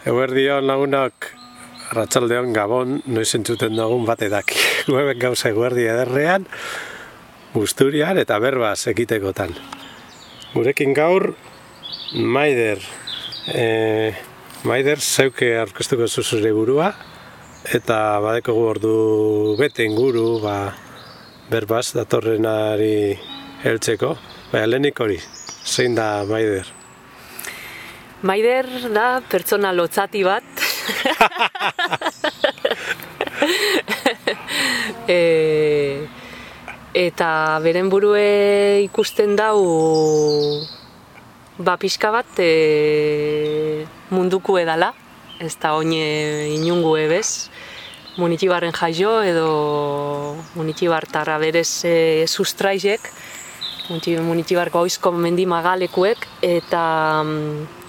Eguerdion lagunak Ratxaldeon Gabon noiz entzuten dugun bate daki. Gueben gauza eguerdi ederrean, Busturian eta berbaz ekitekotan. Gurekin gaur, Maider. E, Maider zeuke aurkeztuko zuzure burua, eta badeko ordu bete inguru, ba, berbaz datorrenari heltzeko. Baina lehenik hori, zein da Maider? Maider da pertsona lotzati bat. e, eta beren burue ikusten dau ba pixka bat e, munduko edala, ez da oine inungu ebez, munitibarren jaio edo munitibartara berez e, sustraizek, munitibarko oizko mendi magalekuek, eta mm,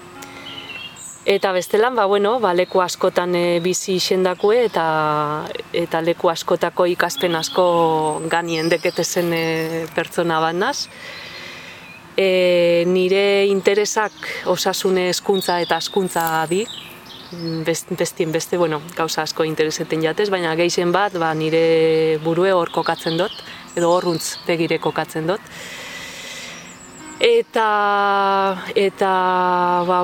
Eta bestelan, ba, bueno, ba, leku askotan e, bizi isendakue eta eta leku askotako ikaspen asko ganien deketezen e, pertsona bat naz. E, nire interesak osasune hezkuntza eta askuntza di, Best, bestien beste, bueno, gauza asko intereseten jatez, baina geixen bat, ba, nire burue hor kokatzen dut, edo horruntz begire kokatzen dut eta eta ba,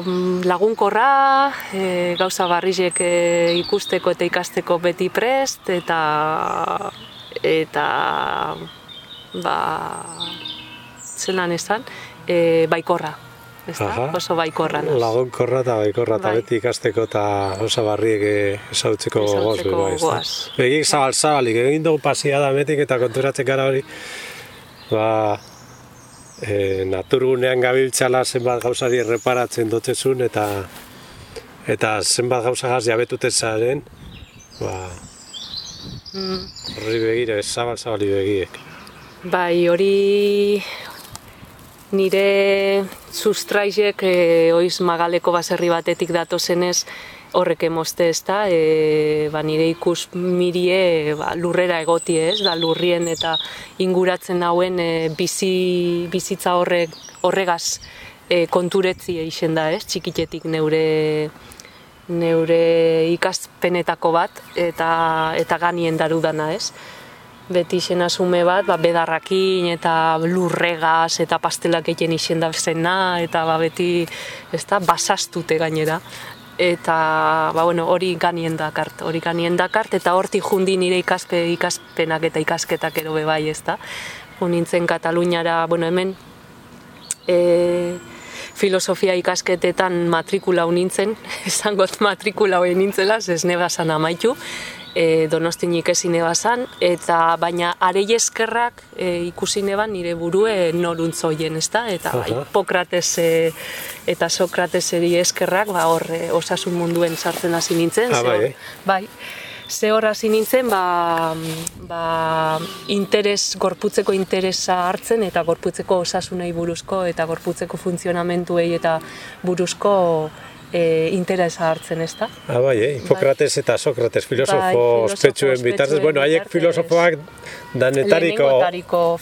lagunkorra e, gauza barrizek e, ikusteko eta ikasteko beti prest eta eta ba zelan esan e, baikorra Ezta? Oso baikorra naz. Lagunkorra eta baikorra eta bai. beti ikasteko eta oso barriek esautzeko goz. Bai, Begik zabal zabalik, egin dugu pasia da metik eta konturatzen gara hori. Ba, e, naturgunean gabiltzala zenbat gauzari erreparatzen dutezun eta eta zenbat gauzagaz jabetuten zaren ba, mm. horri begire, zabal zabali begiek. Bai, hori nire sustraizek e, oiz magaleko baserri batetik datozenez horrek emozte ez da, e, ba, nire ikus mirie ba, lurrera egoti ez, da lurrien eta inguratzen hauen e, bizi, bizitza horrek, horregaz e, konturetzi eixen da ez, txikitetik neure neure ikaspenetako bat eta eta ganien darudana ez. Beti izen asume bat, ba, bedarrakin eta lurregaz eta pastelak egin izen da zena eta ba, beti ez da, basastute gainera eta ba, bueno, hori ganien dakart, hori ganien dakart, eta hortik jundi nire ikaspe, ikaspenak eta ikasketak ero bai ez da. Unintzen Kataluniara, bueno, hemen e, filosofia ikasketetan matrikula unintzen, esangot matrikula hori nintzela, ez neba amaitu, e, donostinik ezin ebazan, eta baina arei eskerrak e, ikusi neban nire burue noruntzoien, ez da? Eta bai, Hipokrates e, eta Sokrateseri eskerrak, ba, hor, e, osasun munduen sartzen hasi nintzen. Ah, bai, bai, ze hor hasi nintzen, ba, ba, interes, gorputzeko interesa hartzen, eta gorputzeko osasunei buruzko, eta gorputzeko funtzionamentuei eta buruzko e, interesa hartzen, ez da? Ah, bai, eh? Hipokrates eta Sokrates filosofo bai, ospetsuen bitartez. Bueno, haiek filosofoak danetariko...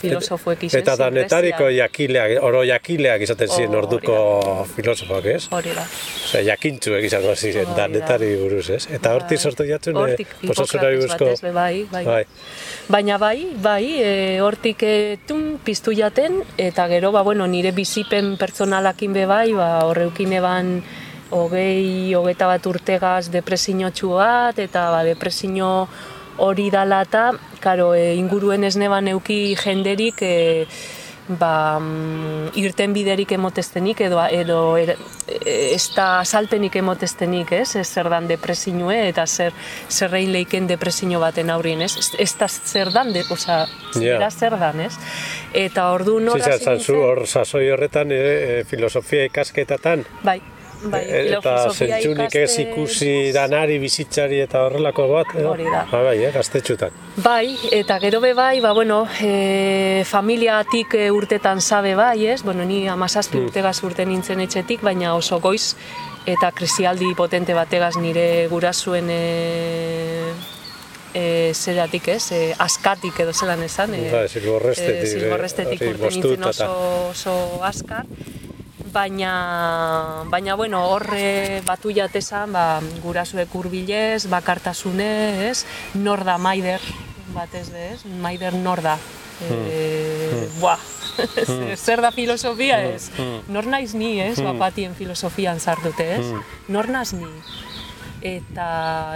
filosofoek izan Eta danetariko jakileak, oro jakileak izaten ziren orduko filosofoak, ez? Hori da. Osea, jakintzuek izango ziren danetari buruz, ez? Eta bai. hortik sortu jatzen, hortik Hipokrates bai, bai, bai. Baina bai, bai, e, hortik e, tun piztu jaten, eta gero, ba, bueno, nire bizipen pertsonalakin be bai, ba, horreukin eban hogei, hogeita bat urtegaz depresio bat, eta ba, depresio hori dala eta, karo, e, inguruen ez neban euki jenderik, e, ba, mm, irten biderik emoteztenik, edo, edo er, ez da saltenik emoteztenik, ez, ez zer dan depresioe, eta zer, zerrein leiken depresio baten aurrien, ez, ez da zer dan, de, oza, yeah. zer dan, ez, eta ordu nora zintzen... hor, sasoi horretan, e, filosofia ikasketatan? Bai, bai, e, eta zentsunik ez ikusi danari bizitzari eta horrelako bat, edo? Hori da. Ba, bai, eh, gaztetxutan. Bai, eta gero be bai, ba, bueno, e, familiatik e, urtetan zabe bai, ez? Bueno, ni amazazpi mm. urtegaz urte nintzen etxetik, baina oso goiz, eta krisialdi potente bategaz nire gurasuen e, e, zeratik ez, e, askatik edo zelan esan. E, ba, zilborrestetik. E, zilborrestetik urte nintzen oso, oso askar baina, baina bueno, horre batu jatezan, ba, gurasuek urbilez, bakartasune, ez? Nor da Maider, batez be, ez? Maider nor da. E, buah, zer da filosofia ez? Nor naiz ni, ez? Bapatien filosofian sartute, ez? Nor naz ni? Eta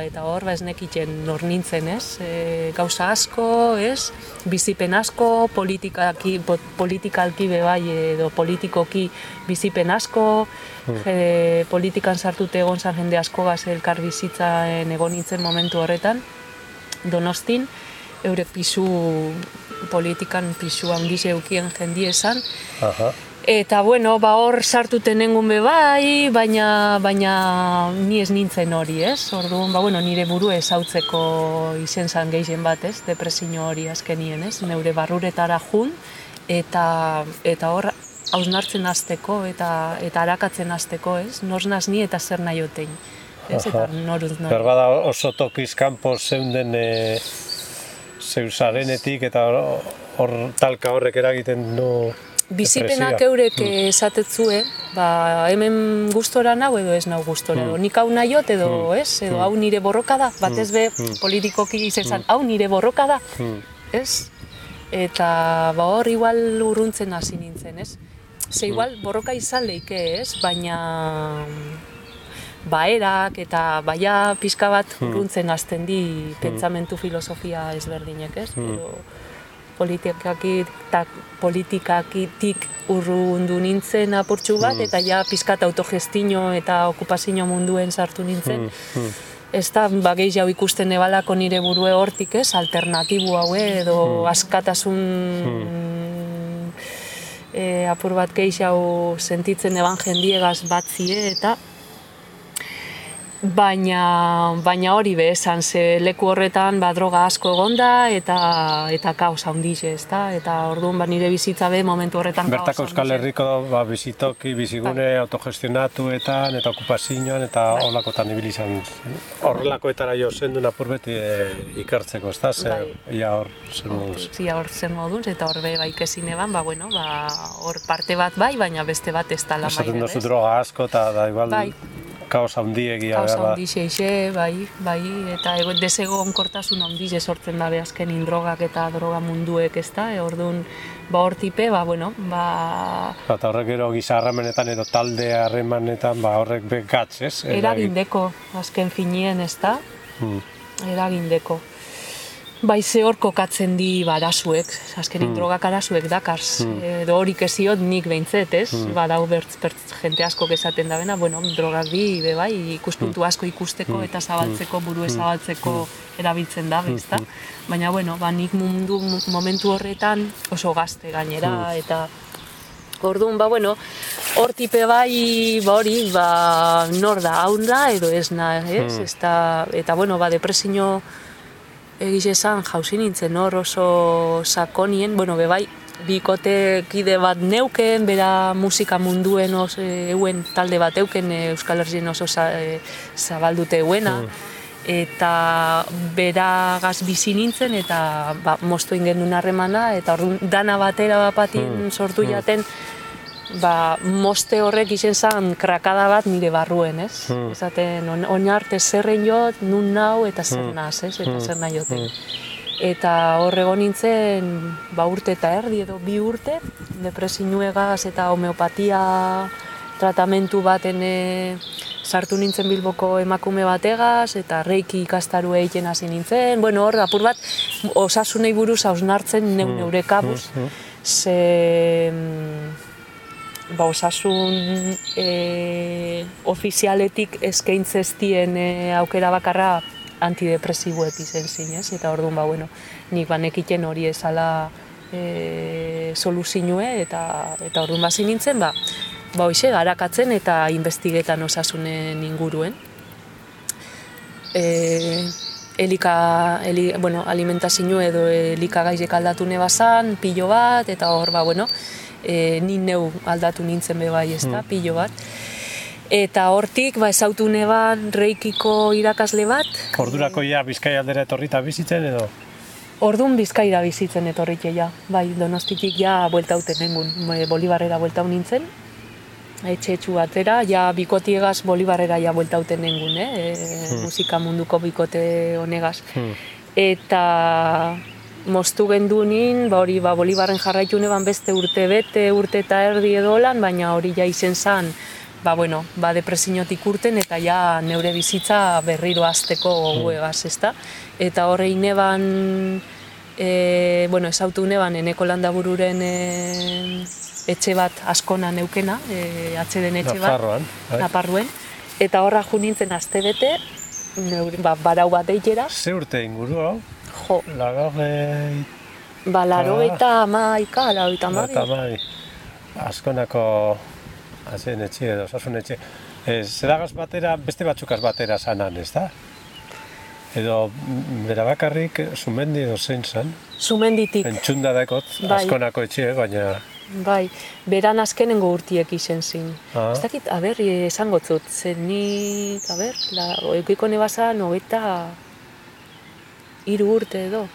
eta hor ba esnekitzen nor nintzen, ez? E, gauza asko, ez? Bizipen asko, politikaki po- politikalki bai edo politikoki bizipen asko, e, politikan sartute egon zan jende asko gaz elkar bizitzaen egon nintzen momentu horretan. Donostin, eurek pisu politikan pisu handiz eukien jendie esan, Aha. Eta bueno, ba hor sartuten nengun be bai, baina baina ni ez nintzen hori, ez? Orduan, ba bueno, nire buru ezautzeko izen zan gehien bat, ez? Depresio hori azkenien, ez? Neure barruretara jun eta eta hor hausnartzen hasteko eta eta arakatzen hasteko, ez? Nors naz ni eta zer nahi otein. Ez? Eta noruz nor. Berbada oso tokiz kanpo zeunden e, zeusarenetik eta hor, hor talka horrek eragiten du Bizipenak eurek esatetzue, ba, hemen gustora nau edo ez nau gustora, edo nik hau nahiot edo ez, edo hau nire borroka da, batez be politikoki izan, hau nire borroka da, ez? Eta ba hor igual urruntzen hasi nintzen, ez? Ze igual borroka izan leike, ez? Baina baerak eta baia pixka bat urruntzen hasten di pentsamentu filosofia ezberdinek, ez? Pero, politikaki, ta, politikakitik urrundu nintzen apurtxu bat, eta ja pizkat autogestino eta okupazio munduen sartu nintzen. Ez da, ba, gehiago ikusten ebalako nire burue hortik, ez, alternatibo haue, edo askatasun e, apur bat gehiago sentitzen eban jendiegaz batzie, eta baina, baina hori be, esan ze leku horretan ba, droga asko egonda eta eta kaos handixe, ezta? Eta orduan ba, nire bizitza be momentu horretan Bertako Euskal. Herriko ba, bizitoki, bizigune autogestionatuetan eta okupazioan eta Bai. holakotan ibili izan. Horrelakoetara jo zendu apur beti e, ikertzeko, ez da? Ze, Bai. ia hor, zer moduz. Zia hor zen moduz, eta hor be bai kezin eban, ba, bueno, ba, hor parte bat bai, baina beste bat ez tala Esaten maider, duzu droga asko eta da igual Bai. Kaos handiegia Kaos behar da. ixe, bai, bai, eta ego, desego onkortasun handixe sortzen dabe azkenin drogak eta droga munduek, ez da? E, orduan, ba, hor tipe, ba, bueno, ba, Eta horrek gero giza harremanetan edo talde harremanetan ba horrek be gatz, ez? eragindeko, azken finien, ez da? Hmm. eragindeko. Bai ze hor kokatzen di barasuek, azkenik drogak arasuek dakars, edo hori keziot nik behintzet, ez? Badau bertz, bertz jente asko esaten da bena, bueno, drogak di, be bai, ikuspuntu asko ikusteko eta zabaltzeko, burue zabaltzeko erabiltzen da, ezta? Baina, bueno, ba, nik mundu momentu horretan oso gazte gainera, eta Orduan, ba, bueno, hor tipe bai, ba hori, ba, nor da, haun da, edo ez na, ez? Eta, eta, bueno, ba, depresio egiz esan jauzi nintzen hor oso sakonien, bueno, be bai, bikote kide bat neuken, bera musika munduen os, e, euen talde bat euken e, Euskal Herrien oso za, e, zabaldute euena, eta beragaz bizi nintzen eta ba, moztu ingen harremana eta orduan dana batera bapatin sortu jaten ba, moste horrek izen zan krakada bat nire barruen, ez? Esaten, on, oinarte zerren jot, nun nau eta zer naz, ez? Eta zer nahi joten. Eta hor egon nintzen, ba urte eta erdi edo bi urte, depresinuegaz eta homeopatia tratamentu baten e, sartu nintzen Bilboko emakume bategaz, eta reiki ikastaru egiten hasi nintzen, bueno, hor, apur bat, osasunei buruz hausnartzen neu neure kabuz, ze mm, ba, osasun e, ofizialetik eskaintzeztien e, aukera bakarra antidepresiboek izen zinez, eta orduan, ba, bueno, nik banekiten hori ezala e, soluzinue, eta, eta orduan bazi nintzen, ba, ba, hoxe, garakatzen eta investigetan osasunen inguruen. E, elika, eli, bueno, alimentazio edo elikagaizek aldatu nebazan, pilo bat, eta hor, ba, bueno, e, ni neu aldatu nintzen be bai, ez da, pilo bat. Eta hortik, ba, ezautu neban reikiko irakasle bat, Ordurako ja Bizkai aldera etorri eta bizitzen edo? Ordun bizkaira bizitzen etorrik ja, bai, donostitik ja buelta hauten nengun, Bolibarrera buelta nintzen. etxe etxu batera, ja bikotiegaz Bolibarrera ja bueltauten nengun, eh? E, musika munduko bikote honegaz. Hmm. Eta moztu gendunin, ba hori ba, Bolibarren jarraitu neban beste urte bete, urte eta erdi edo lan, baina hori ja izen zan, ba, bueno, ba, depresiotik urten eta ja neure bizitza berriro azteko goguegaz, ezta? Eta horre neban, e, bueno, esautu neban, eneko landabururen e, etxe bat askona neukena, e, atxeden etxe bat. Nafarroan, bai. Naparruen. Eta horra jo nintzen aste bete, neure, ba, barau bat eitera, Ze urte inguru hau? Jo, Lagarre ba, laro eta amaika, laro eta eta amabi. Askonako azen etxe edo osasun etxe. E, zeragaz batera, beste batzukaz batera zanan, ez da? Edo bera bakarrik sumendi edo zein zan. Zumenditik, Entzunda dakot Bai. askonako etxe, baina bai, beran azkenengo urtiek izen zin. Ah. Ez dakit, a ber, esango zut, zen nik, a ber, la, eukiko nebazan, hogeita hiru urte edo.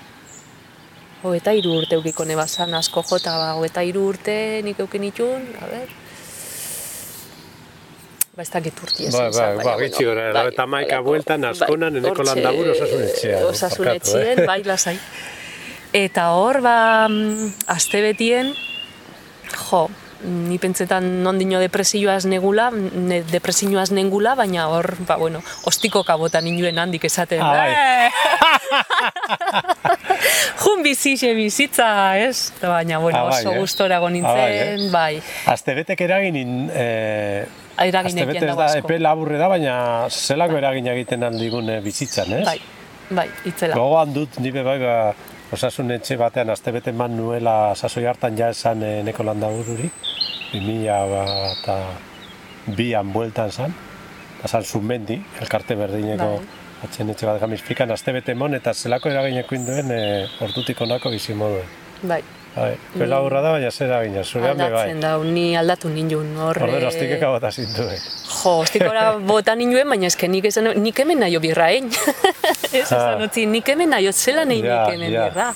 Hogeita hiru urte eukiko nebazan, asko jota, ba, hogeita hiru urte nik eukin itun, a ber, ba, ez dakit urti Bai, bai, ba, gitxi gora, bai, eta maika bueltan, askonan, eneko landabur osasun etxean. Osasun barkatu, eh? bai, lasai. Eta hor, ba, mm, aste betien, jo, ni pentsetan nondino depresioaz negula, ne, depresioaz nengula, baina hor, ba, bueno, ostiko kabotan inuen handik esaten. Ah, bai. Jun bizixe bizitza, ez? Baina, bueno, Ah, bai, oso eh? gustorago Ah, bai, eh? bai. Astebetek eragin, eh, jenda ez da, asko. epe laburre da, baina zelako eragin egiten aldigun eh, bizitzan, ez? Bai, bai, itzela. Gogoan dut, nire bai, ba, osasun etxe batean astebete man nuela sasoi hartan ja esan eh, neko landabururik, 2000 ba, eta bian bueltan zan, eta zan zumendi, elkarte berdineko Bai. atxen etxe bat gamizpikan, astebete mon, eta zelako eragineko induen e, ordutik onako bizi moduen. Bai. Bai, pela hurra da, baina zer eragina, zurean be bai. Aldatzen da, ni aldatu nindun. Hor, Ordero, eh, ostikeka bota zintuen. Jo, ostikora bota ninduen, baina eske nik esan, nik hemen naio birrain. ez esan utzi, nik hemen naio zela nahi Ja, nik hemen ja. birra.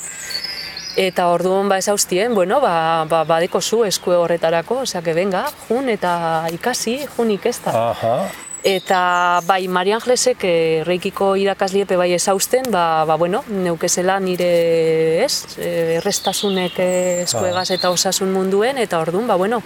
Eta orduan ba esauztien, bueno, ba, ba, badeko zu eskue horretarako, osea, que venga, jun eta ikasi, jun ikesta. Aha, Eta bai, Mari Angelesek eh, reikiko irakasliepe bai ezausten, ba, ba bueno, neukezela nire, ez, eh, errestasunek eh, eskuegaz eta osasun munduen, eta orduan, ba bueno,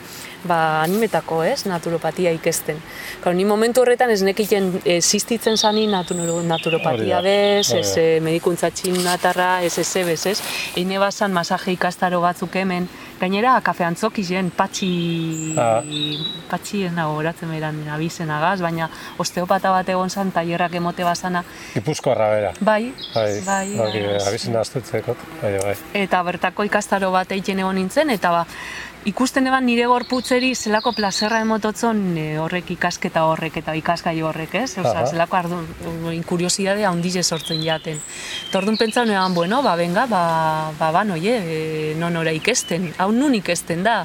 ba animetako, ez, naturopatia ikesten. Claro, ni momentu horretan ez nekiten existitzen zani naturo, naturopatia bez, ez eh, medikuntza txinatarra, ez ez bez, ez. Eine bazan masaje ikastaro batzuk hemen, gainera kafe antzoki zen, patxi, Ah. patxi ez nago horatzen beran abizenagaz, baina osteopata bat egon zan, tailerrak emote bazana, Gipuzkoarra bera. bai, Bai, bai, bai, bai, abizena astutzeko, bai, bai. eta bertako ikastaro bat egiten egon nintzen, eta ba, ikusten eban nire gorputzeri zelako plazerra emototzon e, horrek ikasketa horrek eta ikasgai horrek, ez? Aha. zelako ardu, inkuriosiadea handize sortzen jaten. Eta orduan pentsa neban, bueno, ba, venga, ba, ba, ba, noie, e, non ora ikesten, hau nun ikesten da.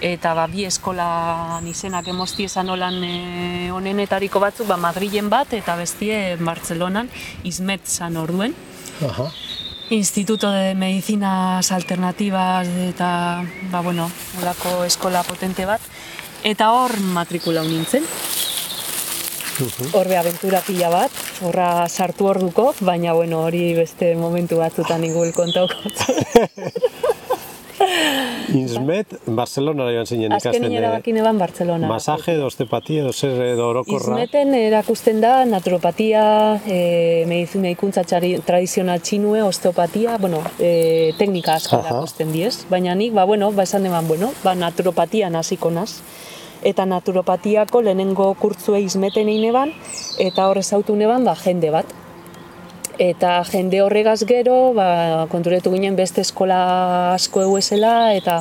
Eta ba, bi eskola izenak emosti esan olan e, honenetariko batzuk, ba, Madrilen bat eta bestie Bartzelonan, izmet zan orduen. Aha. Instituto de Medicinas Alternativas eta, ba, bueno, holako eskola potente bat. Eta hor matrikula nintzen. Horbe aventura pila bat, horra sartu orduko, baina bueno, hori beste momentu batzutan igual kontauko. Insmet, Barcelona joan zinen Azken ikasten. nire eh, bakin eban Bartzelona. Masaje edo osteopatia edo zer edo orokorra. Izmeten erakusten da naturopatia, e, medizina ikuntza txari- tradizional txinue, osteopatia, bueno, e, teknika asko erakusten diez. Baina nik, ba, bueno, ba, esan eman, bueno, ba, naturopatian hasiko naz. Eta naturopatiako lehenengo kurtzue izmeten egin eban, eta hor ezautu neban, ba, jende bat. Eta jende horregaz gero, ba, konturetu ginen beste eskola asko eguesela, eta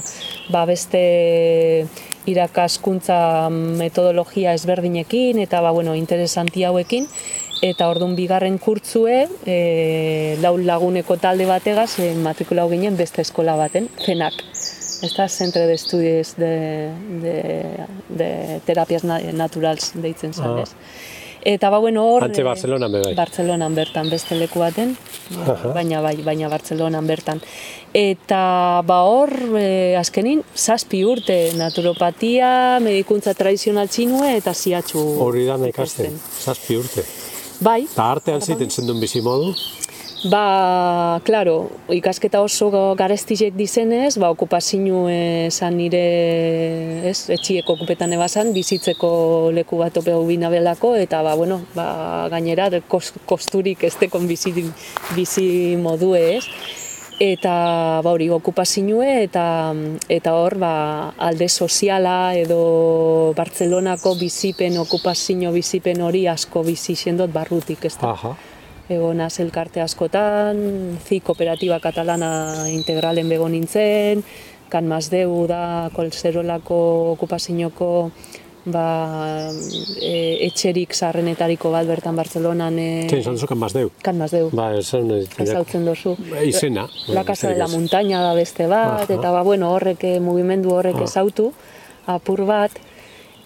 ba, beste irakaskuntza metodologia ezberdinekin, eta ba, bueno, interesanti hauekin. Eta ordun bigarren kurtzue, e, lau laguneko talde bategaz, e, matrikulau ginen beste eskola baten, zenak. Ez da, Centre de Estudios de, de, de Terapias Na- Naturals deitzen zen, Ah. Eta ba, bueno, hor... Antxe eh, Barcelonan bai. Bartzelonan bertan, beste leku baten, baina bai, baina Bartzelonan bertan. Eta ba hor, e, azkenin, zazpi urte, naturopatia, medikuntza tradizional txinue eta ziatxu. Hori da ikasten, zazpi urte. Bai, Eta artean ziten zendun bizi modu, Ba, claro, ikasketa oso garestizek dizenez, ba, okupazinu esan nire, ez, etxieko okupetan ebazan, bizitzeko leku bat opeu binabelako, eta, ba, bueno, ba, gainera, kos, kosturik ez tekon bizi, bizi modue, ez? Eta, ba, hori, okupazinue, eta, eta hor, ba, alde soziala edo Bartzelonako bizipen, okupazio bizipen hori asko bizi xendot barrutik, ez da? aha, egonaz elkarte askotan, zi kooperatiba katalana integralen bego nintzen, kan mazdeu da kolzerolako okupazinoko ba, e, etxerik zarrenetariko bat bertan Bartzelonan e, zein zan zukan mazdeu. kan mazdeu. Ba, esan Ezautzen dozu. izena. La Casa de la Montaña da beste bat, Aha. eta ba, bueno, horrek, eh, mugimendu horrek Ah. ezautu, apur bat,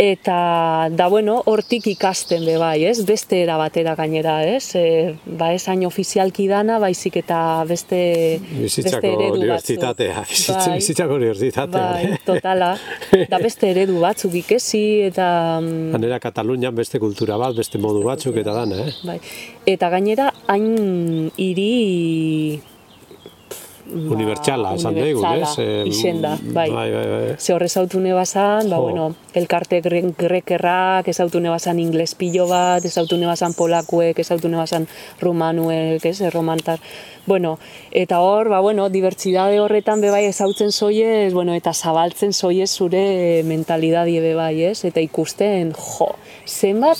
eta da bueno, hortik ikasten be bai, ez? Beste era batera gainera, ez? E, ba ez hain ofizialki dana, baizik eta beste Bizitzako beste eredu unibertsitatea, bizitza, Bai, bizitzako unibertsitatea. bai, totala. Da beste eredu batzuk ikesi eta mm, Hanera Katalunian beste kultura bat, beste modu batzuk eta dana, eh? bai. Eta gainera hain hiri ba, Unibertsala, esan dugu, ez? Em, Izenda, bai. Bai, bai, bai. Ze horrez autu nebazan, ba, bueno, elkarte gre- grekerrak, ez autu nebazan ingles pilo bat, ez autu nebazan polakuek, ez autu nebazan rumanuek, ez, romantar. Bueno, eta hor, ba, bueno, dibertsidade horretan bebai ezautzen zoiez, bueno, eta zabaltzen zoiez zure mentalidadie bebai, ez? Eta ikusten, jo, zenbat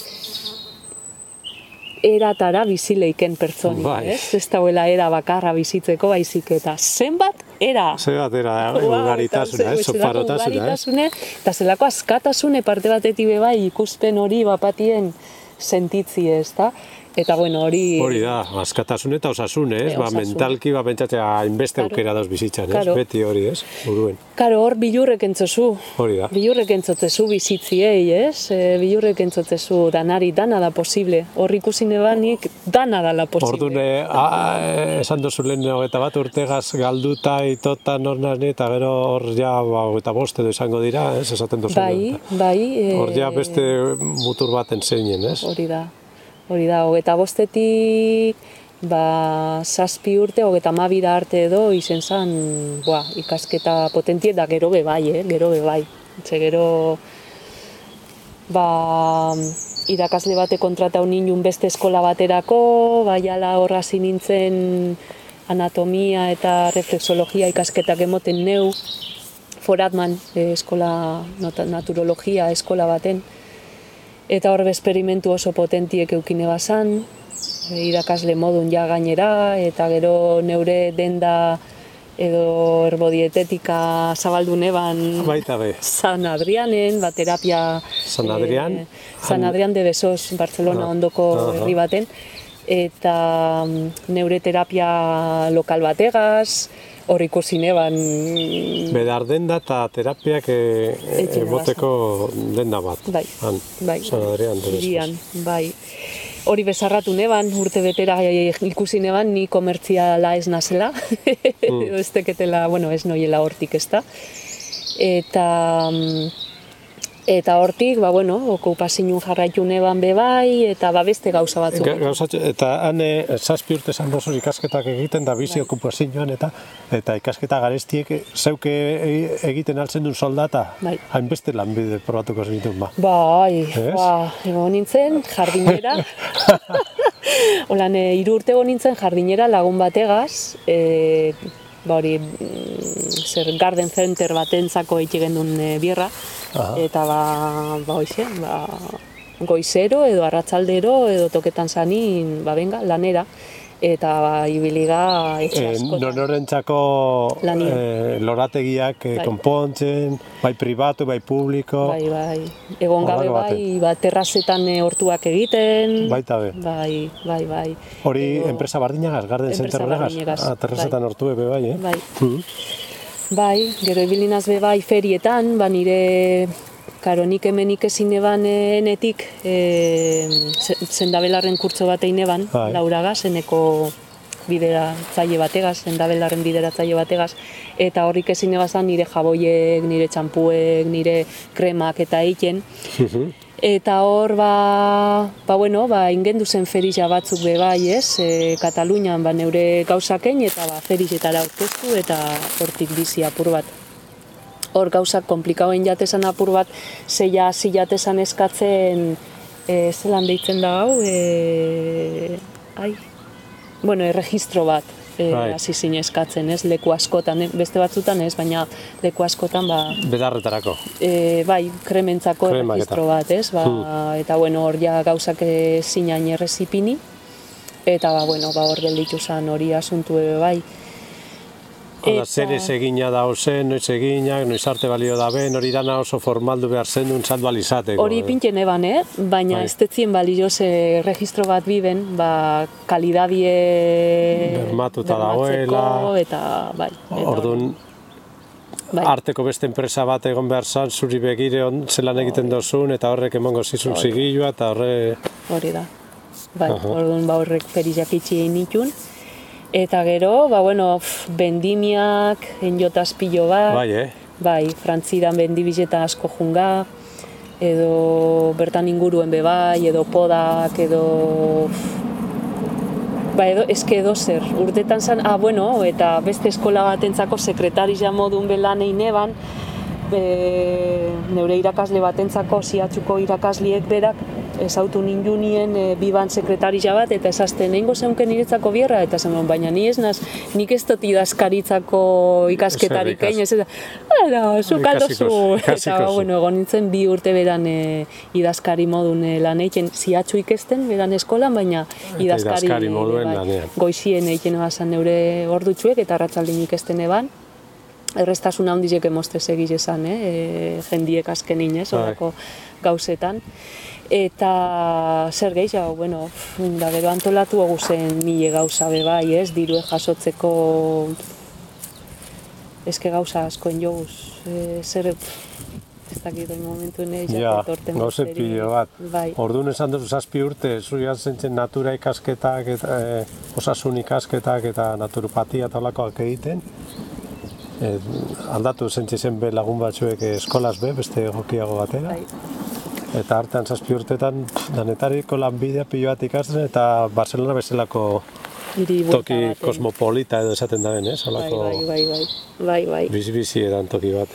eratara bizileiken pertsonik, Bai. ez? Ez dauela era bakarra bizitzeko baizik eta zenbat era Ze batera, Ua, ugaritasuna, eta eh? zelako Sofarotasuna, eh? ugaritasune, Eta zelako askatasune parte batetik bai ikusten hori bapatien sentitzi ez da? Eta bueno, hori... Hori da, askatasun eta osasun, ez? E, Ba, mentalki, ba, pentsatzea hainbeste Claro. aukera dauz bizitzan, ez? Claro. Beti hori, ez? Buruen. Karo, hor bilurrek entzozu. Hori da. Bilurrek entzotzezu bizitziei, ez? E, bilurrek entzotzezu danari, dana da posible. Hor ikusi nebanik, dana dala posible. Orduan, eh, a- esan dozu lehen hogeita bat urtegaz galduta itota nornani, eta gero hor ja, ba, hogeita bost edo izango dira, ez? Esaten dozu. Bai, bai. Hor ja beste mutur baten zeinen, ez? Hori da. Hori da, hogeta bostetik, ba, zazpi urte, hogeta mabira arte edo, izen zan, boa, ikasketa potentie, da gero be bai, eh? gero be bai. Ze gero, ba, irakasle bate kontratau ninun beste eskola baterako, bai ala horra nintzen anatomia eta reflexologia ikasketak emoten neu, foratman eh, eskola, nota- naturologia eskola baten, eta hor esperimentu oso potentiek eukine bazan, irakasle modun ja gainera, eta gero neure denda edo herbodietetika zabaldu neban Baita be. San Adrianen, ba, terapia... San Adrian? eh, San Adrian de Besos, Barcelona Ah, ondoko aha. herri baten. Eta mm, neure terapia lokal bategaz, hor ikusi neban... Bedar denda eta terapiak e, Egin emoteko denda bat. Bai, Han, bai, San Adrian, hirian, bai. Hori bezarratu neban, urte betera eh, ikusi neban, ni komertziala ez nazela, Mm. ez teketela, bueno, ez noiela hortik ez da. Eta, mm, eta hortik, ba, bueno, okupazinun jarraitu neban bebai, eta ba beste gauza batzuk. Ga- Gauzatxo, eta han e, zazpi urte dozu ikasketak egiten da Bai. bizi okupazioan eta eta ikasketa garestiek zeuke e- egiten altzen duen soldata Bai. hainbeste lanbide probatuko zenitun ba. Bai, Ez? ba, egon nintzen jardinera. Holan, e, hiru urte egon nintzen jardinera lagun bategaz, e, ba hori, mm, zer garden center batentzako egiten duen e, bierra, Aha. eta ba, ba hoize, ba, goizero edo arratsaldero edo toketan zanin, ba benga, lanera, eta ba, ibiliga etxe E, askotan. nonorentzako Lanien. e, lorategiak e, Bai. konpontzen, bai pribatu, bai publiko, Bai, bai. Egon gabe bai, ba, terrazetan e, hortuak egiten. baita be. Bai, bai, bai. Hori Edo- enpresa bardinagaz, garden Enpresa center horregaz, berdinagaz, ah, terrazetan bai. hortu ebe bai, eh? Bai, Mhm. bai, gero ibilinaz be bai ferietan, ba nire Karo, nik hemenik ezin ebanenetik, e, zendabelarren kurtso bat egin eban, Bai. lauraga, zeneko bideratzaile bategaz, zendabelarren bideratzaile bategaz, eta horrik ezin ebazan nire jaboiek, nire txampuek, nire kremak eta egiten. Eta hor, ba, ba, bueno, ba, ingendu zen ferija batzuk be bai, ez? E, Katalunian, ba, neure gauzakein, eta ba, ferizetara aurkeztu, eta hortik bizi apur bat. Hor gauzak komplikauen jatesan apur bat, zeia hasi jatesan eskatzen, e, zelan deitzen da hau, e, ai, bueno, erregistro bat, e, Bai. hasi zine eskatzen, ez? Leku askotan, eh? beste batzutan ez, baina leku askotan, ba, Bedarretarako. e, bai, krementzako erregistro bat, ez? Ba, Eta, bueno, hor ja gauzak eh, zinain errezipini, eta, ba, bueno, ba, hor gelditu zen hori asuntu bai. Eta- zer ez egina da zen, noiz eginak, noiz arte balio da ben, hori dana oso formaldu behar zen duen saldu alizateko. Hori pinten eban, eh? baina Bai. ez tetzien balio ze registro bat biben, ba, kalidadie Bermatuta dagoela. Eta, bai. Eta, Orduan, bai. arteko beste enpresa bat egon behar zan, zuri begire on, zelan egiten dozun, eta horrek emongo zizun zigilua, eta horre... Hori da. Bai, Aha. orduan ba horrek perizak itxi egin nitun. Eta gero, ba bueno, pff, bendimiak, enjotaz pilo bat. Bai, eh? Bai, frantzidan bendibizeta asko junga, edo bertan inguruen be bai, edo podak, edo... Ba, edo, eske edo zer, urtetan zan, ah, bueno, eta beste eskola batentzako sekretaria modun belan egin eban, e, neure irakasle batentzako ziatxuko irakasliek berak ezautu ninjunien e, biban sekretaria bat eta esazten egingo zeunken niretzako bierra eta zen baina ni ez naz, nik ez dut idazkaritzako ikasketarik egin, ez da, ara, zuk Ikasiko aldozu, zu, eta bueno, egon nintzen bi urte beran e, idazkari modun e, lan egiten, ziatxu ikesten beran eskolan, baina idazkari, idazkari moduen bai, lanean. goizien egiten bazan neure ordutxuek eta arratsaldin ikesten eban. Errestasun handizek emozte segiz esan, eh? e, jendiek azkenin, ez, Bai. horako gauzetan. Eta zer gehiago, bueno, da gero antolatu hogu zen mile gauza be bai, ez, dirue jasotzeko eske gauza askoen joguz, e, zer, ez dakit hori momentu nahi Ja, etorten gauze pilo bat. Bai, Orduan esan duzu zazpi urte, zuia zentzen natura ikasketak, eta, e, osasun ikasketak eta naturopatia eta holakoak egiten. E, aldatu zentzi zen be lagun batzuek eskolaz be, beste egokiago batera. bai, Eta hartan zazpi urtetan danetariko lanbidea pilo bat ikasten eta Barcelona bezalako toki kosmopolita edo esaten da ez? Bai, Holako bai, bai, bai, bai, bai, bizi-bizi edan toki bat.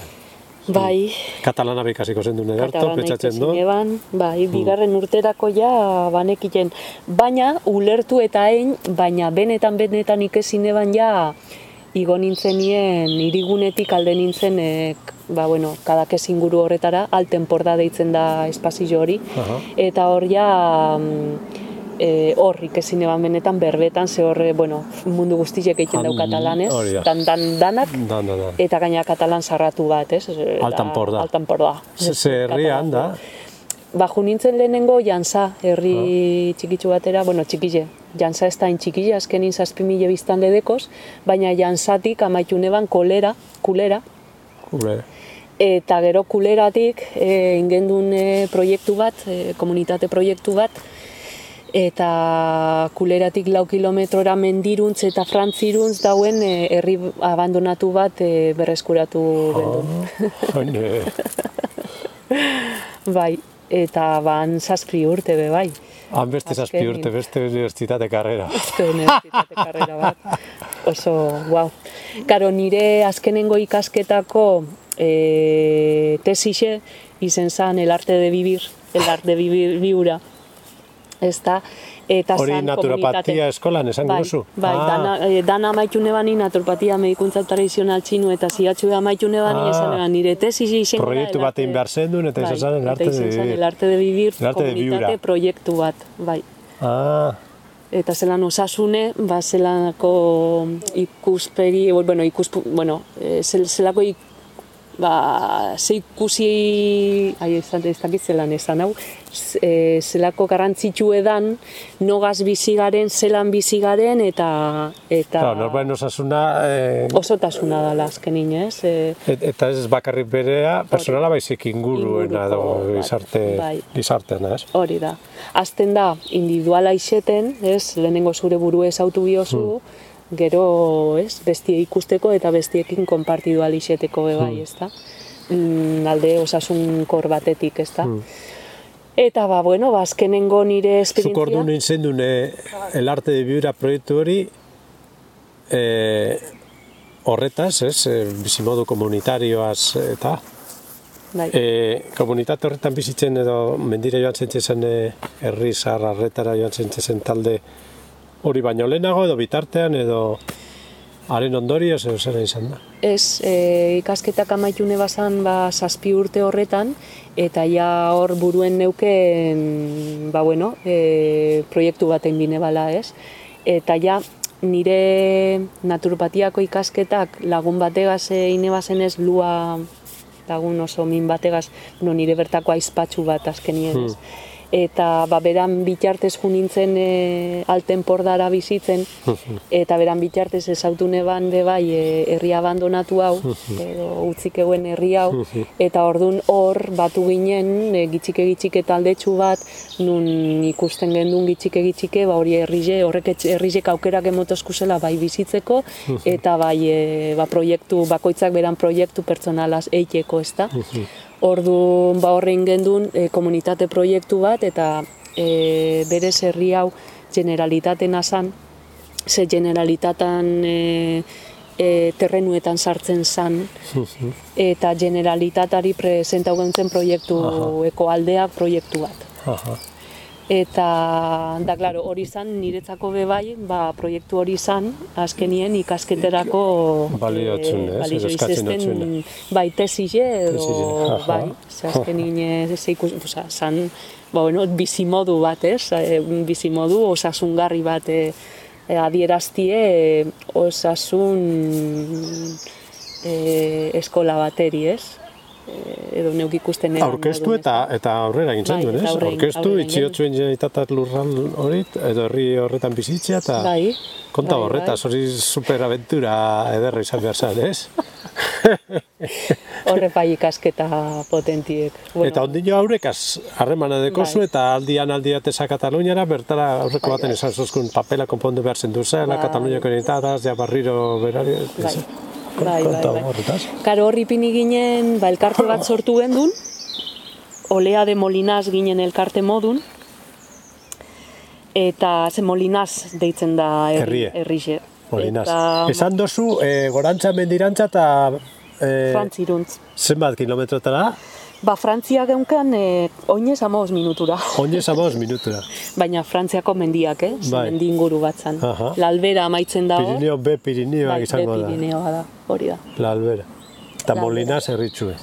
bai, Katalana bekasiko zen duen Katalana pentsatzen du. eban, bai, bigarren urterako ja banekiten. Baina, ulertu eta hain, baina benetan benetan ikesin eban ja, igo nintzenien, irigunetik alde nintzen, e, ba, bueno, kadakez inguru horretara, altenporda deitzen da espazio hori, Aha. eta hor ja, mm, e, hor ikesin eban benetan berbetan, ze horre, bueno, mundu guztiek egiten dau Han- katalanez, hori da. dan, dan, danak, Dan, dan, dan. eta gaina katalan sarratu bat, ez? Eta- Altanporda. Altanporda. Ze- ze herrian da? Ba, jo nintzen lehenengo Jansa, herri txikitsu batera, bueno, txikize, Jansa ez da hain txikize, azkenin zazpi mila biztan ledekoz, baina Jansatik amaitu neban kolera, kulera, Gure. eta gero kuleratik e, ingendun e, proiektu bat, e, komunitate proiektu bat, eta kuleratik lau kilometrora mendiruntz eta frantziruntz dauen herri abandonatu bat e, berreskuratu gendun. Oine, Bai, eta ban zazpi urte be bai. han beste zazpi urte, beste unibertsitate karrera. Beste unibertsitate karrera bat. Oso, wow. Karo, nire azkenengo ikasketako e, tesixe izen zan el arte de vivir, el arte de vivir biura. Ez da, eta Hori zan naturopatia eskolan esango Bai, duzu? bai, Ah, dana, eh, dana amaitu nebani naturopatia medikuntza tradizional txinu eta ziatxu amaitu nebani Ah. esan eban nire tesis izen Proiektu bat egin behar zendun eta izan zen el arte de Eta izan zen vivir. el arte de vivir El arte de komunitate viura. proiektu bat, bai. Ah, eta zelan osasune, ba zelanako ikuspegi, bueno, ikuspu, bueno, eh, zel, zelako ik, ba, ze ikusi, ai, ez ez dakit zelan esan hau, e, zelako garrantzitsu edan, nogaz bizi garen, zelan bizi garen, eta, eta Claro, norbait osasuna eh, osotasuna dala azkenin, ez? E, et- eta ez bakarrik berea, personala baizik inguruena edo Inguruko bat, gizarte, bai. gizartean, ez? Hori da. Azten da, individuala iseten, ez, lehenengo zure buru ezautu biozu, gero, ez, bestie ikusteko eta bestiekin konpartidu be bai, ez da? Mm, alde osasunkor batetik, ez da? Eta, ba, bueno, ba, azkenengo nire esperientzia... ordu nintzen duen eh, el arte de vivir proiektu hori eh, horretaz, ez, eh, bizimodu komunitarioaz eta Bai. eh, komunitate horretan bizitzen edo mendira joan zentzen zen herri zahar arretara joan zentzen zen talde hori baino lehenago edo bitartean edo haren ondorioz edo zera izan da. Ez, e, ikasketak amaitune bazan ba, zazpi urte horretan, eta ja hor buruen neuken, ba bueno, e, proiektu baten bine bala, ez? Eta ja nire naturopatiako ikasketak lagun bategaz egine bazen ez lua lagun oso min bategaz, no, nire bertako aizpatxu bat azkenien, ez? Eta ba, beran bitartez jo nintzen e, altenpordara bizitzen, eta beran bitartez ezautu neban be bai e, herri abandonatu hau, edo utzik eguen herri hau, eta ordun hor batu ginen e, gitxike gitxike taldetxu bat, nun ikusten gendun gitxike gitxike, ba hori herrize, horrek herrizek aukerak emotozku zela bai bizitzeko, eta bai e, ba, proiektu, bakoitzak beran proiektu pertsonalaz eiteko, ezta? Ordu ba horrein gendun e, komunitate proiektu bat eta e, berez herri hau generalitatena zan, ze generalitatan e, e, terrenuetan sartzen zan, eta generalitatari presentau proiektu ekoaldeak proiektu bat. Aha. Eta, da, claro, hori zan, niretzako be bai, ba, proiektu hori zan, azkenien ikasketerako... Baliotzen, ez? balio Edo eskatzen izesten. Bai, tesile edo, bai, ze azkenien ez ikus, oza, zan, ba, bueno, bizimodu bat, ez? E, bizimodu osasungarri bat e, e, adieraztie e, osasun e, eskola bateri, ez? E, edo neuk ikusten edan Aurkeztu eta eta aurrera egin Bai, zen eta ez? aurre- Aurkeztu itxiotzuen jenitatat lurran horit, edo herri horretan bizitzea eta Bai, konta bai, horretaz, hori superaventura ederra izan behar zen, ez? Horre bai ikasketa potentiek. Eta ondino aurekaz harremana dekozu Bai. eta aldian aldiateza Kataluniara, bertara aurreko baten esan zuzkun papela konpondu behar zen duzela, Bai. Kataluniako eritataz, ja barriro berari. Bai. Bai, bai, bai. Karo horri pini ginen, ba, elkarte bat sortu gendun, olea de Molinaz ginen elkarte modun, eta ze Molinaz deitzen da herri, herrixe. Molinaz. Eta Esan dozu, eh, gorantza mendirantza eta eh, Frantziruntz. zenbat kilometrotara, Ba, Frantzia geunkan, e, oinez amaoz minutura. oinez amaoz minutura. Baina Frantziako mendiak, eh? Bai. Mendi inguru bat zan. Aha. La Albera amaitzen dago. Pirineo B, Pirineoak bai, izango da. Pirineoa da, hori da. La Albera. Eta La Molinaz erritxue.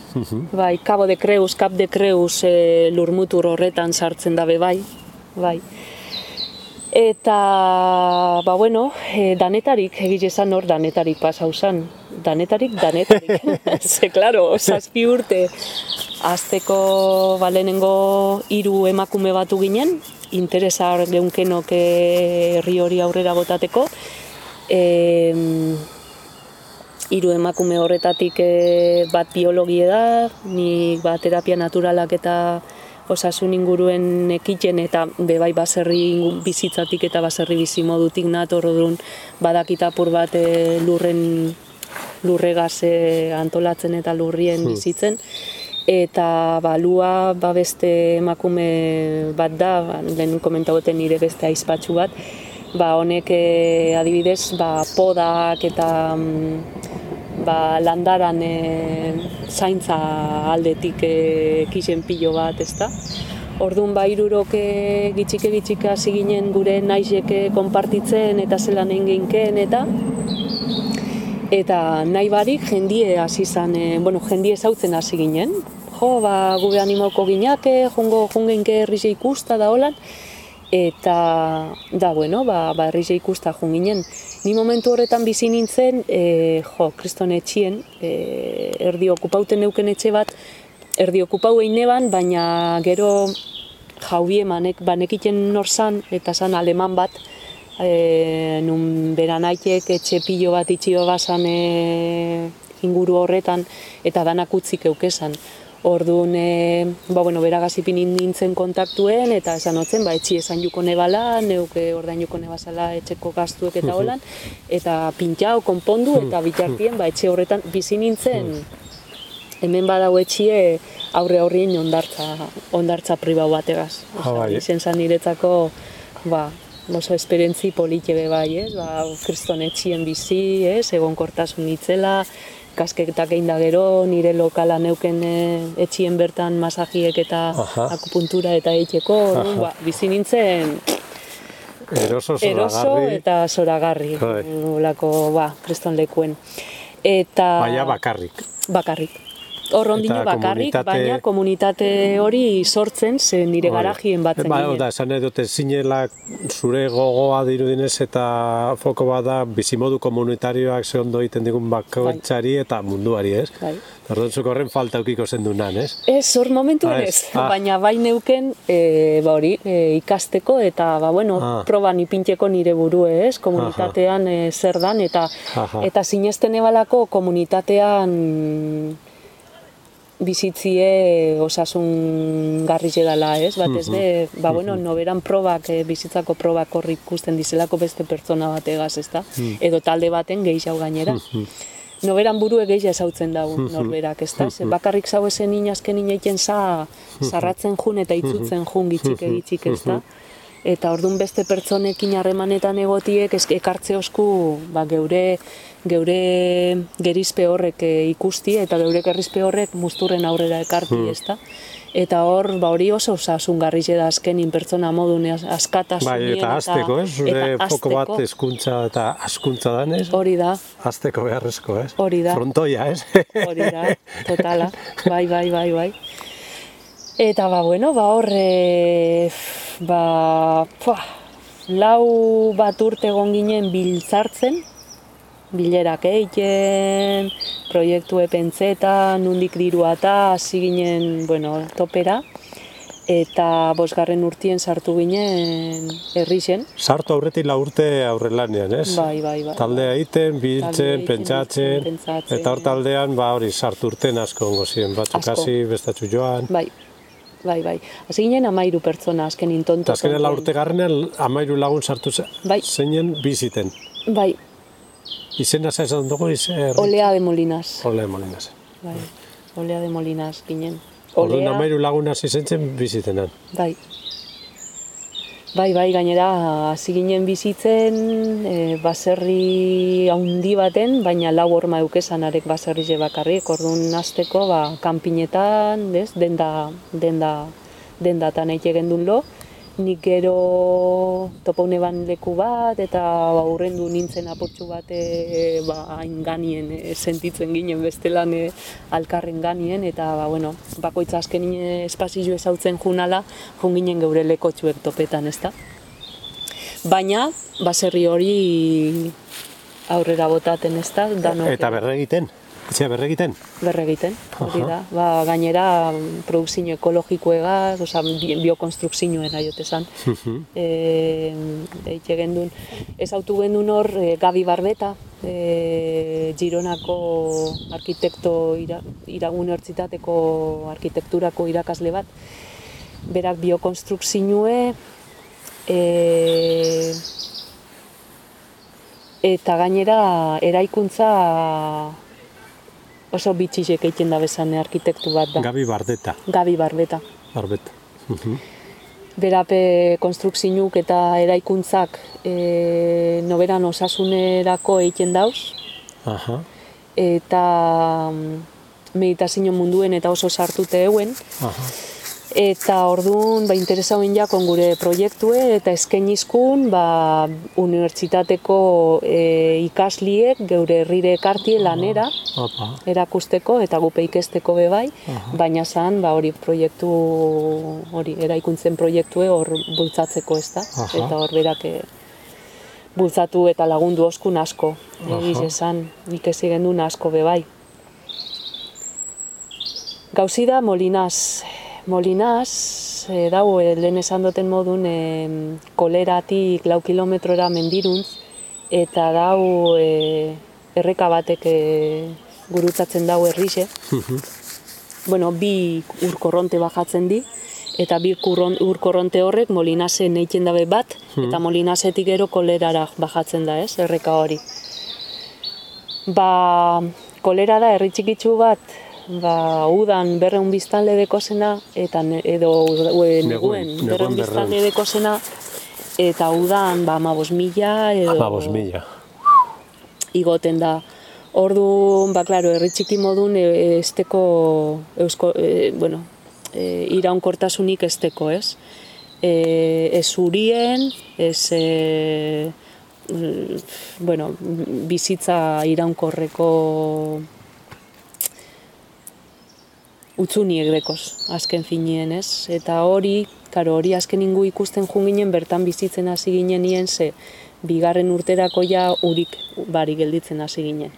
Bai, Cabo de Creus, Cap de Creus e, lurmutur horretan sartzen dabe bai, bai. Eta, ba bueno, e, danetarik, egile esan hor danetarik pasau zan. Danetarik, danetarik. Ze, klaro, zazpi urte, azteko balenengo hiru emakume batu ginen, interesa geunkenok herri hori aurrera botateko. E, hiru emakume horretatik e, bat biologie da, nik ba, terapia naturalak eta osasun inguruen ekiten eta bebai baserri bizitzatik eta baserri bizi modutik nator orduan badakit apur bat e, lurren lurregaz e, antolatzen eta lurrien bizitzen. Eta ba, lua ba, beste emakume bat da, ba, lehen komentagoten nire beste aizpatxu bat, ba, honek e, adibidez ba, podak eta mm, ba, landaran e, zaintza aldetik e, kixen pilo bat, ezta? Orduan ba hirurok e, gitxike gitxike hasi ginen gure naizek konpartitzen eta zelan egin eta eta nahi barik jendie hasi zan, e, bueno, jendie zautzen hasi ginen. Jo, ba, gube animoko ginake, jongo jungeinke herrize ikusta da holan, eta da, bueno, ba, ba ikusta jo ginen. Ni momentu horretan bizi nintzen, e, jo, kriston etxien, e, erdi okupauten neuken etxe bat, erdi okupau eineban, baina gero jaubie manek, banekiten norzan, eta zan aleman bat, e, nun beranaitek etxe pilo bat itxio bazan e, inguru horretan, eta danak utzik eukesan. Orduan, e, ba, bueno, beragazipin nintzen kontaktuen, eta esan hotzen, ba, etxi esan juko nebala, neuke ordain juko nebazala etxeko gaztuek eta holan, eta pintxau, konpondu, eta bitartien, ba, etxe horretan bizi nintzen, hemen badau etxie aurre horrien ondartza, ondartza pribau bategaz. Ah, bai. Izen zan niretzako, ba, oso esperientzi politxe bai, ez? Ba, kriston etxien bizi, ez? Egon kortasun itzela, kasketak egin da gero, nire lokala neuken e, etxien bertan masajiek eta Aha. akupuntura eta eiteko, orduan, ba, bizi nintzen Eroso, eroso zoragarri, eta zoragarri, olako, ba, kriston lekuen. Eta... baina bakarrik. Bakarrik. Hor bakarrik, komunitate- baina komunitate hori sortzen, ze nire garajien batzen ba, ginen. da, esan dute zinela zure gogoa dirudinez eta foko bat da bizimodu komunitarioak ze ondo egiten digun bakoitzari eta munduari, ez? Bai. Orduan horren falta eukiko zen du nan, ez? Ez, hor momentu Ah, ez. ez, Ah. baina bai neuken e, ba hori, e, ikasteko eta ba bueno, Ah. proban ipintzeko nire burue, ez? Komunitatean e, zer dan eta Aha. eta sinesten ebalako komunitatean bizitzie osasun garrize dela, ez? Batez be, ba bueno, noberan probak, e, bizitzako probak horri ikusten dizelako beste pertsona bategaz, ezta? Edo talde baten gehiago gainera. Noberan burue gehi ezautzen dago norberak, ezta? Ze bakarrik zau esen inazken ineiten za, zarratzen jun eta itzutzen jun gitzik egitzik, ezta? Eta ordun beste pertsonekin harremanetan egotiek ekartze osku ba, geure geure gerizpe horrek e, ikusti eta geure gerizpe horrek musturren aurrera ekarti, ezta? Eta hor, ba hori oso osasungarri da azkenin pertsona modun askatasunien Bai, eta azteko, ez? Zure foko bat hezkuntza eta askuntza danez, Hori da, azteko beharrezko, ez? Hori da. Frontoia, ez? hori da, totala, bai, bai, bai, bai. Eta ba, bueno, ba hor, e, ba, pua, lau bat urte egon ginen biltzartzen, bilerak egiten, proiektu epentzeta, nundik dirua eta hasi ginen, bueno, topera, eta bosgarren urtien sartu ginen herrixen, Sartu aurretik la urte aurrelanean, ez? bai, bai, bai. Taldea egiten, biltzen, pentsatzen, eta hor taldean, ba hori, sartu urten asko ongo ziren, batzuk hasi, bestatxu joan. Bai, bai, bai. Hasi ginen amairu pertsona, azken intonto. Azkenean la urte garrenean, amairu lagun sartu ze, Bai. zeinen biziten. Bai, Izena za esan dugu, izen... Olea de Molinas. Ole Molinas. Bai, Olea de Molinas ginen. Orduan amairu lagun hasi zentzen bizitenan. Bai. Bai, bai, gainera hasi ginen bizitzen e, baserri haundi baten, baina lau horma eukesan arek baserri bakarrik, orduan hasteko ba, kanpinetan, ez, denda, denda, dendatan eite gendun lo, nik gero topaune ban leku bat, eta ba, urrendu nintzen apurtxu bat e, ba, hain ganien e, sentitzen ginen bestelan e, alkarren ganien, eta ba, bueno, bakoitza azken espazio ezautzen junala, jun ginen geure lekotxuek topetan, ezta? Baina, baserri hori aurrera botaten, ezta? Danok Eta berregiten, etxea berregiten. berregiten, hori da. Ba, gainera, produkzio ekologikoegaz, oza, bi- biokonstrukzioen aiotezan. e, eite gendun, ez autu gendun hor, e, Gabi Barbeta, e, Gironako arkitekto ira, iragun unibertsitateko arkitekturako irakasle bat, berak biokonstrukzioe, e, eta gainera eraikuntza oso bitxisek egiten da bezan arkitektu bat da. Gabi Bardeta. Gabi Barbeta. Barbeta. Mhm. Berape konstrukzinuk eta eraikuntzak e, noberan osasunerako egiten dauz, Aha. eta mm, meditazio munduen eta oso sartute euen, Aha. Eta orduan, ba, interesa hoin jakon gure proiektue, eta eskenizkun, ba, unibertsitateko e, ikasliek geure herrire ekartie lanera, Opa. erakusteko eta gupe ikesteko be bai, baina zan, ba, hori proiektu, hori, eraikuntzen proiektue hor bultzatzeko ez da, Aha. eta hor berak e, bultzatu eta lagundu oskun asko, egiz esan, ikesi gendun asko be bai. Gauzi da Molinaz. Molinaz, e, dau, e, lehen esan duten modun, e, koleratik lau kilometrora mendiruntz, eta dau e, erreka batek e, gurutzatzen dau errixe. bueno, bi urkorronte bajatzen di, eta bi urkorronte horrek Molinazen eitzen dabe bat, eta Molinazetik gero kolerara bajatzen da, ez, erreka hori. Ba, kolera da herri txikitsu bat, ba, udan berreun biztanle dekozena, eta edo ue, Neguen, berreun biztanle dekozena, eta udan, ba, amabos mila, edo Amabos mila. igoten da. Ordu, ba, klaro, herri txiki modun e, esteko, eusko, e, bueno, e, iraunkortasunik esteko, ez? E, ez urien, ez, e, mm, bueno, bizitza iraunkorreko utzuniek dekoz, azken finien, ez? Eta hori, karo, hori azken ingu ikusten junginen, bertan bizitzen hasi ginen nien, ze bigarren urterako ja urik bari gelditzen hasi ginen.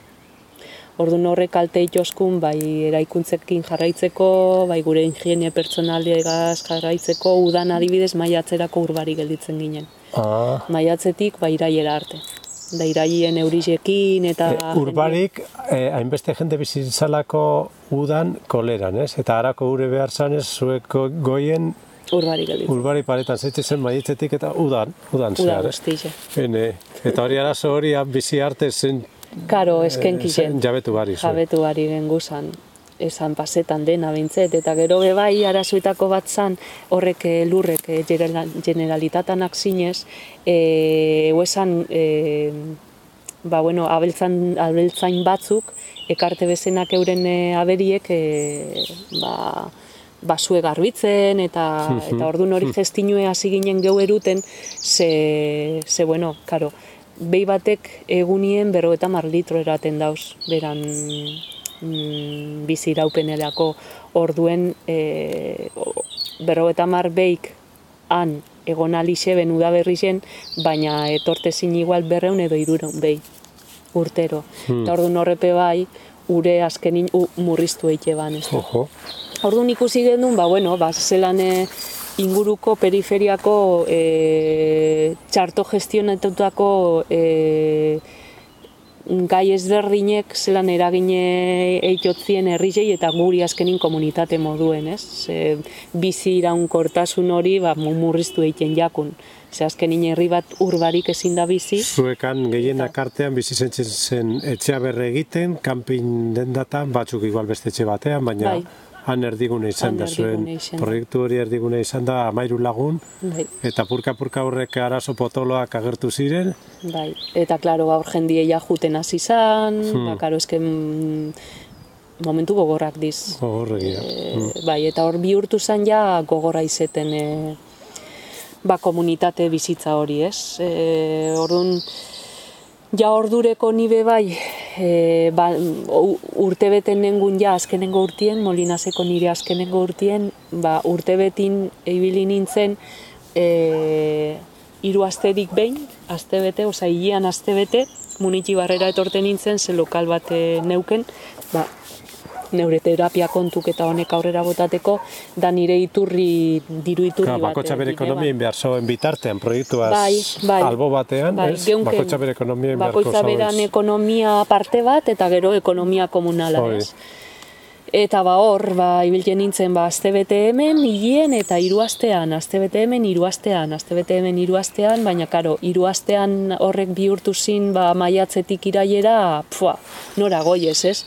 Orduan horrek kalte itoskun, bai eraikuntzekin jarraitzeko, bai gure ingienie pertsonaliegaz jarraitzeko, udan adibidez maiatzerako urbari gelditzen ginen. Ah, Maiatzetik, bai iraiera arte. Da iraien eurizekin eta... e, urbarik, eh, hainbeste jende bizitzalako udan koleran, ez? Eta harako gure behar zanez, zueko goien Urbari gelditzen. urbari paretan zaitze zen maietzetik eta udan, udan Uda zehar, ez? Ene, eta hori arazo hori bizi arte zen Karo, eskenki zen jabetu bari zuen. jabetu ari genguzan esan pasetan dena bintzet, eta gero be bai arazoetako bat zan horrek eh, lurrek eh, general- generalitatanak zinez, e, esan e, ba, bueno, abeltzan, abeltzain batzuk ekarte bezenak euren e, aberiek e, ba, basue garbitzen eta eta ordun hori gestinue hasi ginen geu eruten ze, ze bueno, karo, behi batek egunien berrogeta mar litro eraten dauz, beran mm, bizi iraupenerako orduen e, berrogeta mar beik han egon alixe ben udaberri zen, baina etortezin igual berreun edo irureun behi urtero. Eta orduan horrepe bai, ure azkenin u, murriztu eite ban, ez da. Orduan ikusi genuen, ba, bueno, ba, zelan e, inguruko periferiako e, txarto gestionatutako e, gai ezberdinek zelan eragine eitotzien herrizei eta guri azkenin komunitate moduen, ez? Ze, bizi iraunkortasun hori ba, mu- murriztu egiten jakun. Ze azkenin herri bat urbarik ezin da bizi, Zuekan gehienak artean bizi zentzen zen etxea berre egiten, kanpin dendatan, batzuk igual beste etxe batean, baina Bai. Han erdigune izan da zuen izan proiektu hori erdigune izan da amairu lagun, bai. eta purka-purka horrek arazo potoloak agertu ziren, Bai, eta klaro, gaur jendie ja juten hasi zan, ba, klaro, esken momentu gogorrak diz. horregia. E, bai, eta hor bihurtu zen ja gogorra izeten e, ba, komunitate bizitza hori, ez? E, orduan, ja ordureko nibe bai, e, ba, urtebeten nengun ja azkenengo urtien, Molinaseko nire azkenengo urtien, ba, urtebetin ibili nintzen, e, hiru asterik behin, astebete, oza, hilean astebete, munitxi barrera etorten nintzen, ze lokal bat e, neuken, ba, neure terapia kontuk eta honek aurrera botateko, da nire iturri, diru iturri Claro, bat. bakotxa bere eh, ekonomien behar zoen bitartean, proiektuaz Bai, bai. albo batean, Bai, ez? geunken Bakotxa bere ekonomien bakoitza beran ekonomia parte bat eta gero ekonomia komunala, ez? Eta ba hor, ba, ibiltzen nintzen ba, astebete hemen, hilien eta hiru astean, astebete hemen, hiru astean, astebete hemen, hiru astean, baina karo, hiru astean horrek bihurtu zin, ba, maiatzetik iraiera, pua, nora goiez, ez?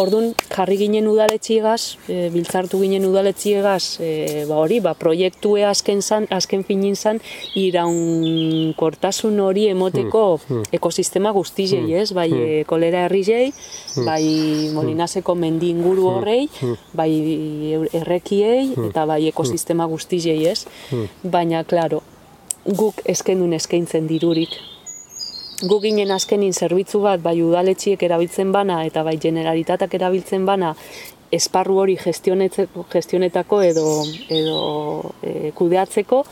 Orduan, jarri ginen udaletxiegaz, e, biltzartu ginen udaletxiegaz, e, ba hori, ba, proiektue azken, zan, azken finin zan, iraunkortasun hori emoteko ekosistema guztizei, ez? Bai, e, kolera herrizei, bai, molinaseko mendi inguru horre, herritarrei, bai errekiei eta bai ekosistema guztiei ez. Baina, klaro, guk eskenun eskaintzen dirurik. Guk ginen azkenin zerbitzu bat bai udaletxiek erabiltzen bana eta bai generalitatak erabiltzen bana esparru hori gestionetako edo, edo e, kudeatzeko,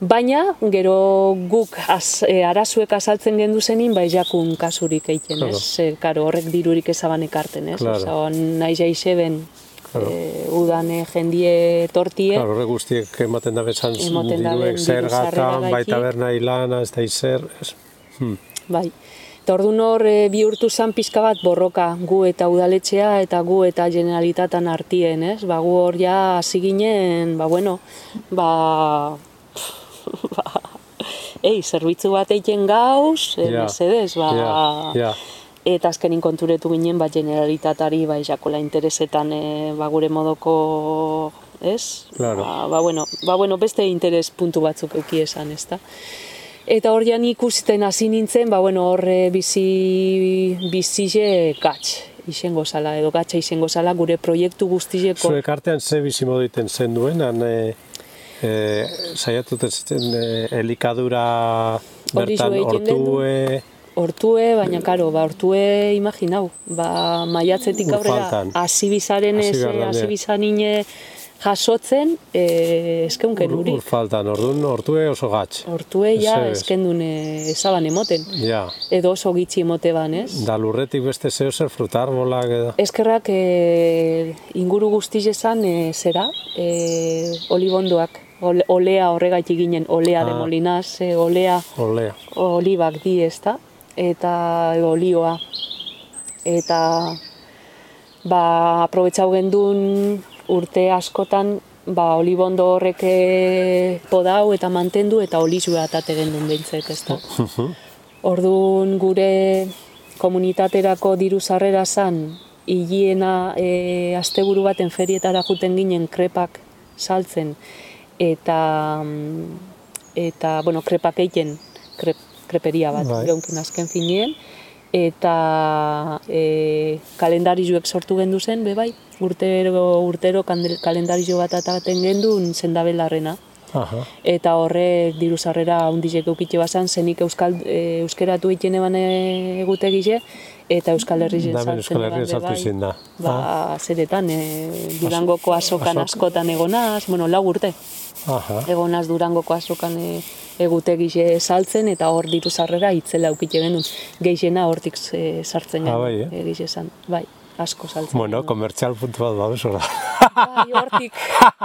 Baina, gero guk az, e, arazuek azaltzen gendu zenin, bai jakun kasurik egiten, ez? Claro. karo, horrek dirurik ezaban ekarten, ez? Claro. Osa, nahi jaixe ben, claro. e, udan e, jendie tortie. Claro, horrek guztiek ematen da bezan diruek zer gatan, bai taberna hilana, ez da izer, ez. Hmm. Bai. Eta orduan hor e, bihurtu zan pixka bat borroka gu eta udaletxea eta gu eta generalitatan artien, ez? Ba, gu hor ja hasi ginen, ba, bueno, ba, ba, ei, zerbitzu bat egiten gauz, Ja, mesedez, ba, ja, ja. eta azkenin konturetu ginen, ba, generalitatari, ba, jakola interesetan, e, ba, gure modoko, ez? Claro. Ba, ba, bueno, ba, bueno, beste interes puntu batzuk euki esan, ezta? Eta hor jan ikusten hasi nintzen, ba, bueno, horre bizi, bizize gatz izango zala, edo gatza izango zala gure proiektu guztizeko. Zuek artean ze bizimo egiten zen duen, han e, e, saiatuten e, elikadura bertan hortue, Hortue, baina karo, ba, hortue imaginau, ba, maiatzetik aurrera, hasi bizaren ez, hasi ne. Jasotzen, e, eskeunken ur, uri. urfaltan, orduan hortue oso gatz. Hortue ja Ez, ez. eskendun e, ezaban emoten, Ja, edo oso gitxi emote ban, ez? da lurretik beste zeo zer frutarbolak edo. Eskerrak e, inguru guztiz esan e, zera, e, olibondoak, ole, olea horregaitik ginen, olea de Ah. molinaz, e, olea Olea. olibak di ezta, eta edo olioa. Eta ba, aprobetxau gendun urte askotan ba, olibondo horrek eh, podau eta mantendu eta olizua atate gendun behintzet, ezta. Orduan gure komunitaterako diru sarrera zan, hiliena e, asteburu baten ferietara juten ginen krepak saltzen eta mm, eta bueno, krepak egiten krep, kreperia bat Bai. geunken azken finien eta e, kalendarizuek sortu gendu zen, be bai, urtero, urtero kalendarizo bat ataten gendun zendabelarrena Aha. eta horrek diru sarrera handizek eukitxe bazan, zenik euskal, e, euskeratu egiten eban egutegize, eta Euskal Herri hemen Euskal Herrian bai. sartu izin da. Ba, zeretan, e, Durangoko azokan azok- askotan egonaz, bueno, lau urte, Aha. egonaz Durangoko azokan e, egutegize saltzen, eta hor diru sarrera itzela eukitxe genuen, geixena hortik e, sartzen Ah, genuen, bai, eh? egize esan, bai, asko saltzen. Bueno, komertzial puntu bat hor da. Bai, hortik,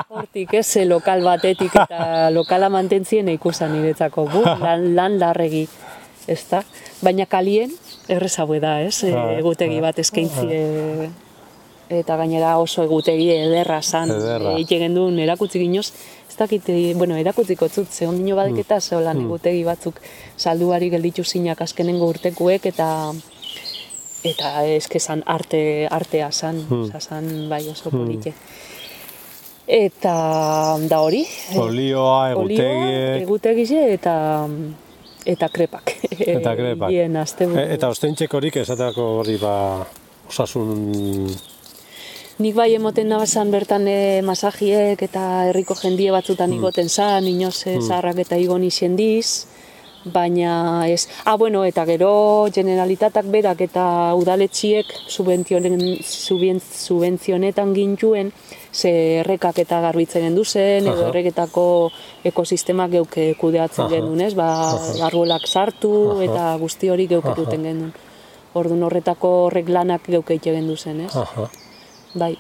hortik, ez, ze lokal batetik eta lokala mantentzien ikusan niretzako, bu, lan, lan larregi, ez da? Baina kalien, errezaue da, ez, e, Bai, egutegi bat eskaintzie, eta gainera oso egutegi ederra zan, Ederra. egiten genduen erakutsi ginoz, ez dakit, e, bueno, erakutziko zut, ze ondino badeketa, ze holan egutegi batzuk salduari gelditu zinak azkenengo urtekuek, eta eta eske zan arte, artea zan, osea, zan bai oso polite. Eta da hori, eh, Olioa, egutegiek, egutegize eta eta krepak. eta krepak. Bien, asteburu. E, eta ostentxek horik esatako hori ba osasun Nik bai emoten nabazan bertan e, masajiek eta herriko jendie batzutan igoten zan, inoz e, zaharrak eta igon izendiz, baina ez, ah bueno, eta gero generalitatak berak eta udaletxiek subentzionetan gintuen, ze errekak eta garbitzen gendu zen, edo erreketako ekosistemak geuke kudeatzen Aha. gendun, ez? Ba, arbolak sartu Aha. eta guzti hori geuke duten gendun. Orduan horretako horrek lanak geuke ite gendu zen, ez? Aha. Bai.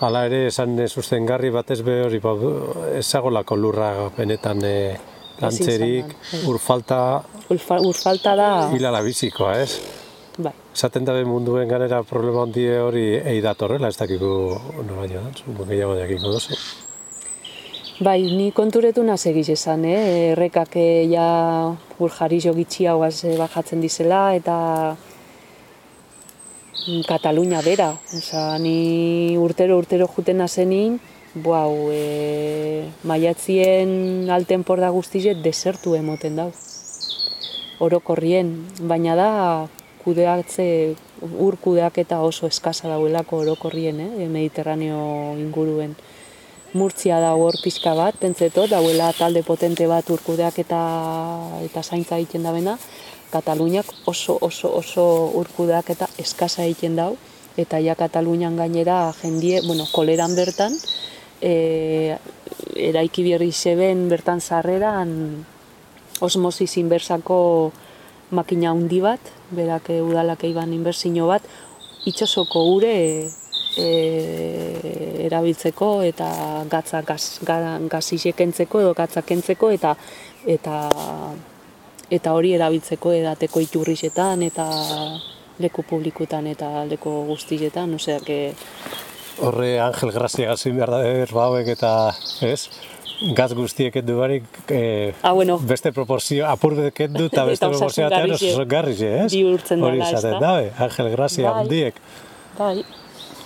Hala ere, esan sustengarri batez be hori, ba, ezagolako lurra benetan e, lantzerik, Ezin urfalta Urfa, urfalta da, hilala bizikoa, ez? bai. Esaten dabe munduen ganera problema handie hori ei datorrela, ez dakiku noraino da, zu gehiago jakingo duzu. Bai, ni konturetu nasegiz esan, eh? errekak eh, ja ur jarizo gitxiagoaz eh, bajatzen dizela, eta Katalunia bera. Osa, ni urtero urtero juten nazenin, buau, e, maiatzien altenporda guztizet desertu emoten dau. Orokorrien, baina da kudeatze, ur kudeaketa oso eskasa dauelako orokorrien, eh, Mediterraneo inguruen. Murtzia da hor pixka bat, pentseto, dauela talde potente bat urkudeak eta, eta zaintza egiten da bena. Kataluniak oso oso oso urkudeak eta eskasa egiten dau. Eta ja Katalunian gainera jendie, bueno, koleran bertan, e, eraiki berri zeben bertan zarreran osmosis inversako makina handi bat, berak udalak eiban inbersio bat, itxosoko ure e, erabiltzeko eta gatza gaz, kentzeko edo gatza kentzeko eta eta eta hori erabiltzeko edateko iturrisetan eta leku publikutan eta leku guztietan, osea que Horre Angel Grazia gazin behar da eta, ez? Gaz guztiek edu barik, eh, ah, bueno. beste proporzio, apur beket du eta beste proporzio atean oso garri, ez? Bihurtzen dela, ez da? Dabe, Angel Grazia bai. handiek. Bai.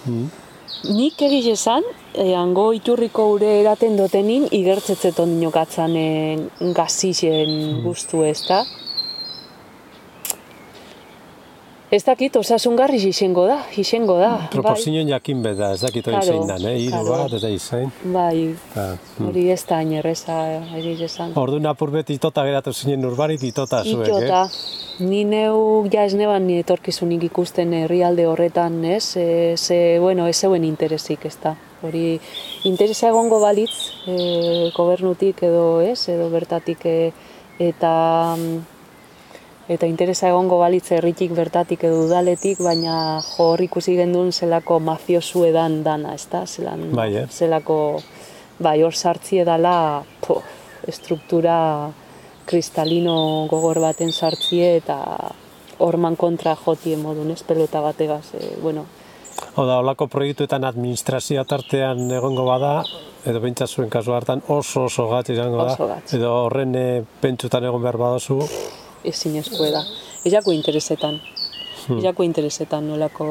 Mm. Nik egiz esan, eh, ango iturriko ure eraten dotenin, igertzetzeton dinokatzen eh, gazixen mm. guztu ez da. Ez dakit, osasungarri izango da, izango da. Bai. Proporzioen jakin beda, ez dakit hori zein da, eh? Iru bat, ez da izan. Bai, hmm. hori ez da inerreza, eri esan. Ordu napur beti itota geratu zinen urbarik itota zuek, eh? Itota. Ni neu, ja ez neban ni etorkizunik ikusten herrialde horretan, ez? E, ze, bueno, ez zeuen interesik, ez da. Hori, interesa egongo balitz, e, gobernutik edo, ez? Edo bertatik, e, eta mm, eta interesa egongo balitz herritik bertatik edo udaletik, baina jo hor ikusi gendun zelako mafiosu edan dana, ezta? Zelan, bai, eh? zelako bai hor sartzi edala po, estruktura kristalino gogor baten sartzie eta horman kontra jotie modun, ez pelota bategaz, e, bueno. Oda, olako proiektuetan administrazioa tartean egongo bada, edo pentsa zuen kasu hartan oso oso gatz izango da, edo horren e, pentsutan egon behar badazu, ezin da. Ezako interesetan. Hmm. Ezako interesetan nolako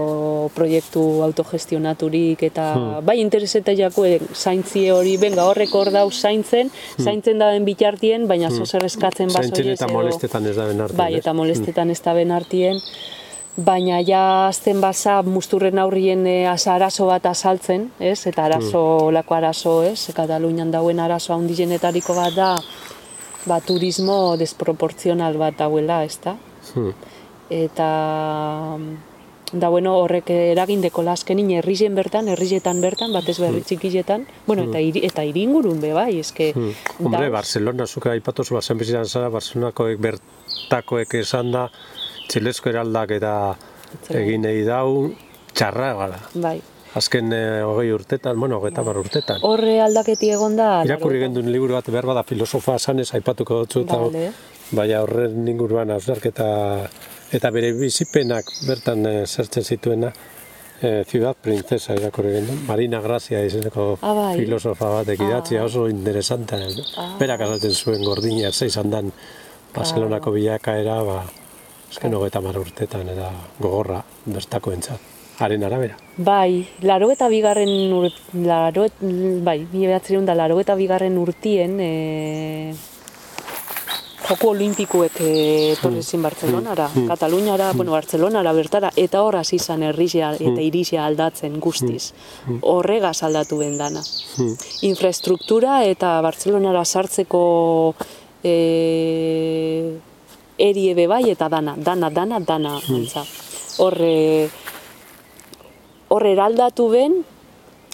proiektu autogestionaturik eta hmm. bai intereseta jako e, zaintzie hori, benga horrek hor dau zaintzen, hmm. zaintzen da den bitartien, baina hmm. zozer eskatzen baso Zaintzen eta molestetan ez da ben Bai, eta hmm. molestetan ez da ben. Baina ja azten basa musturren aurrien e, arazo bat azaltzen, ez? Eta arazo, hmm. lako arazo, ez? Katalunian dauen arazo handizenetariko bat da, ba, turismo desproportzional bat dauela, ez da? Hmm. Eta da bueno, horrek eragin deko laskenin herrien bertan, herrietan bertan, batez berri hmm. txikietan, bueno, eta iri, eta iringurun be bai, eske hmm. Hombre, Barcelona zuka aipatu zu Barcelona bizitan zara, Barcelonakoek bertakoek esan da txilesko eraldak eta egin nahi dau txarra gara. Bai azken e, urtetan, bueno, hogei tamar urtetan. Horre aldaketi egon da? Irakurri gendun liburu bat behar bada filosofa esanez aipatuko dut eta baina horren inguruan hausnarketa eta bere bizipenak bertan e, zertzen zituena e, Ciudad Princesa irakurri gendun, Marina Grazia izeneko ah, bai. filosofa bat ah. oso interesanta. Ah. Berak azaten zuen gordina zeizan dan Barcelonako ah. bilakaera, ba, azken hogei tamar urtetan eta gogorra bertako entzat haren arabera. Bai, laro eta bigarren ur, laro, bai, da laro eta bigarren urtien e, Joko olimpikuek e, torrezin mm. Bartzelonara, mm. Kataluniara, mm. bueno, Bartzelonara bertara, eta horra izan errizia eta mm. irizia aldatzen guztiz. Horregaz aldatu ben dana. Mm. Infrastruktura eta Bartzelonara sartzeko e, eriebe bai eta dana, dana, dana, dana. Mm. Horre, hor eraldatu ben,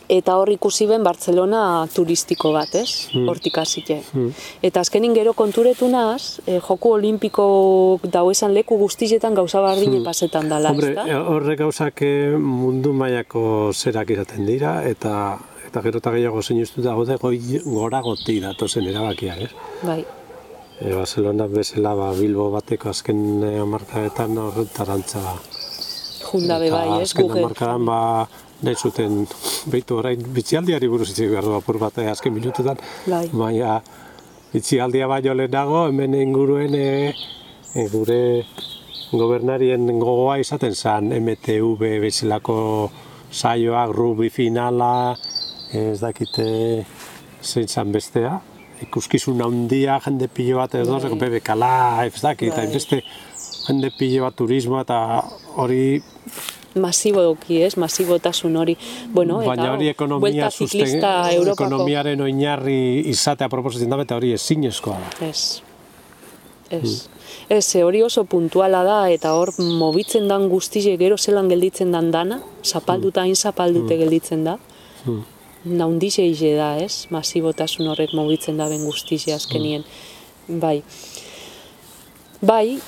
eta hor ikusi ben Bartzelona turistiko bat, ez? Hmm. Hortik hmm. Eta azkenin gero konturetu naz, e, joku olimpiko dauesan leku guztizetan gauza bardine hmm. pasetan dala, Hombre, eh, horre gauzak eh, mundu mailako zerak izaten dira, eta eta gero eta gehiago zein ustu dago de goi gora datozen erabakia, ez? Bai. E, Barcelona bezala ba, Bilbo bateko azken amarkaetan horretarantza junda be bai, ez? Azken markadan ba nahi zuten behitu orain bitzialdiari buruz itzik behar du apur bat eh, azken minututan. Bai. Baina bitzialdia baino lehenago hemen inguruen e, e, gure gobernarien gogoa izaten zen MTV bezalako saioak, rubi finala, ez dakite zein zan bestea. Ikuskizun handia jende pilo bat edo, bai. Live, ez dakit, bai. beste hende pile bat turismo eta hori masibo doki, ez? Masibotasun hori. Bueno, Baina hori ekonomia susten, Europako. ekonomiaren oinarri izatea proposatzen da, eta hori ezinezkoa da. Ez. Ez. Ez, ze hori oso puntuala da, eta hor mobitzen dan guztize gero zelan gelditzen dan dana, zapalduta hain zapaldute gelditzen da. Hmm. Naundize ize da, ez? Masibotasun horrek mobitzen da ben guztize azkenien. Bai. Bai,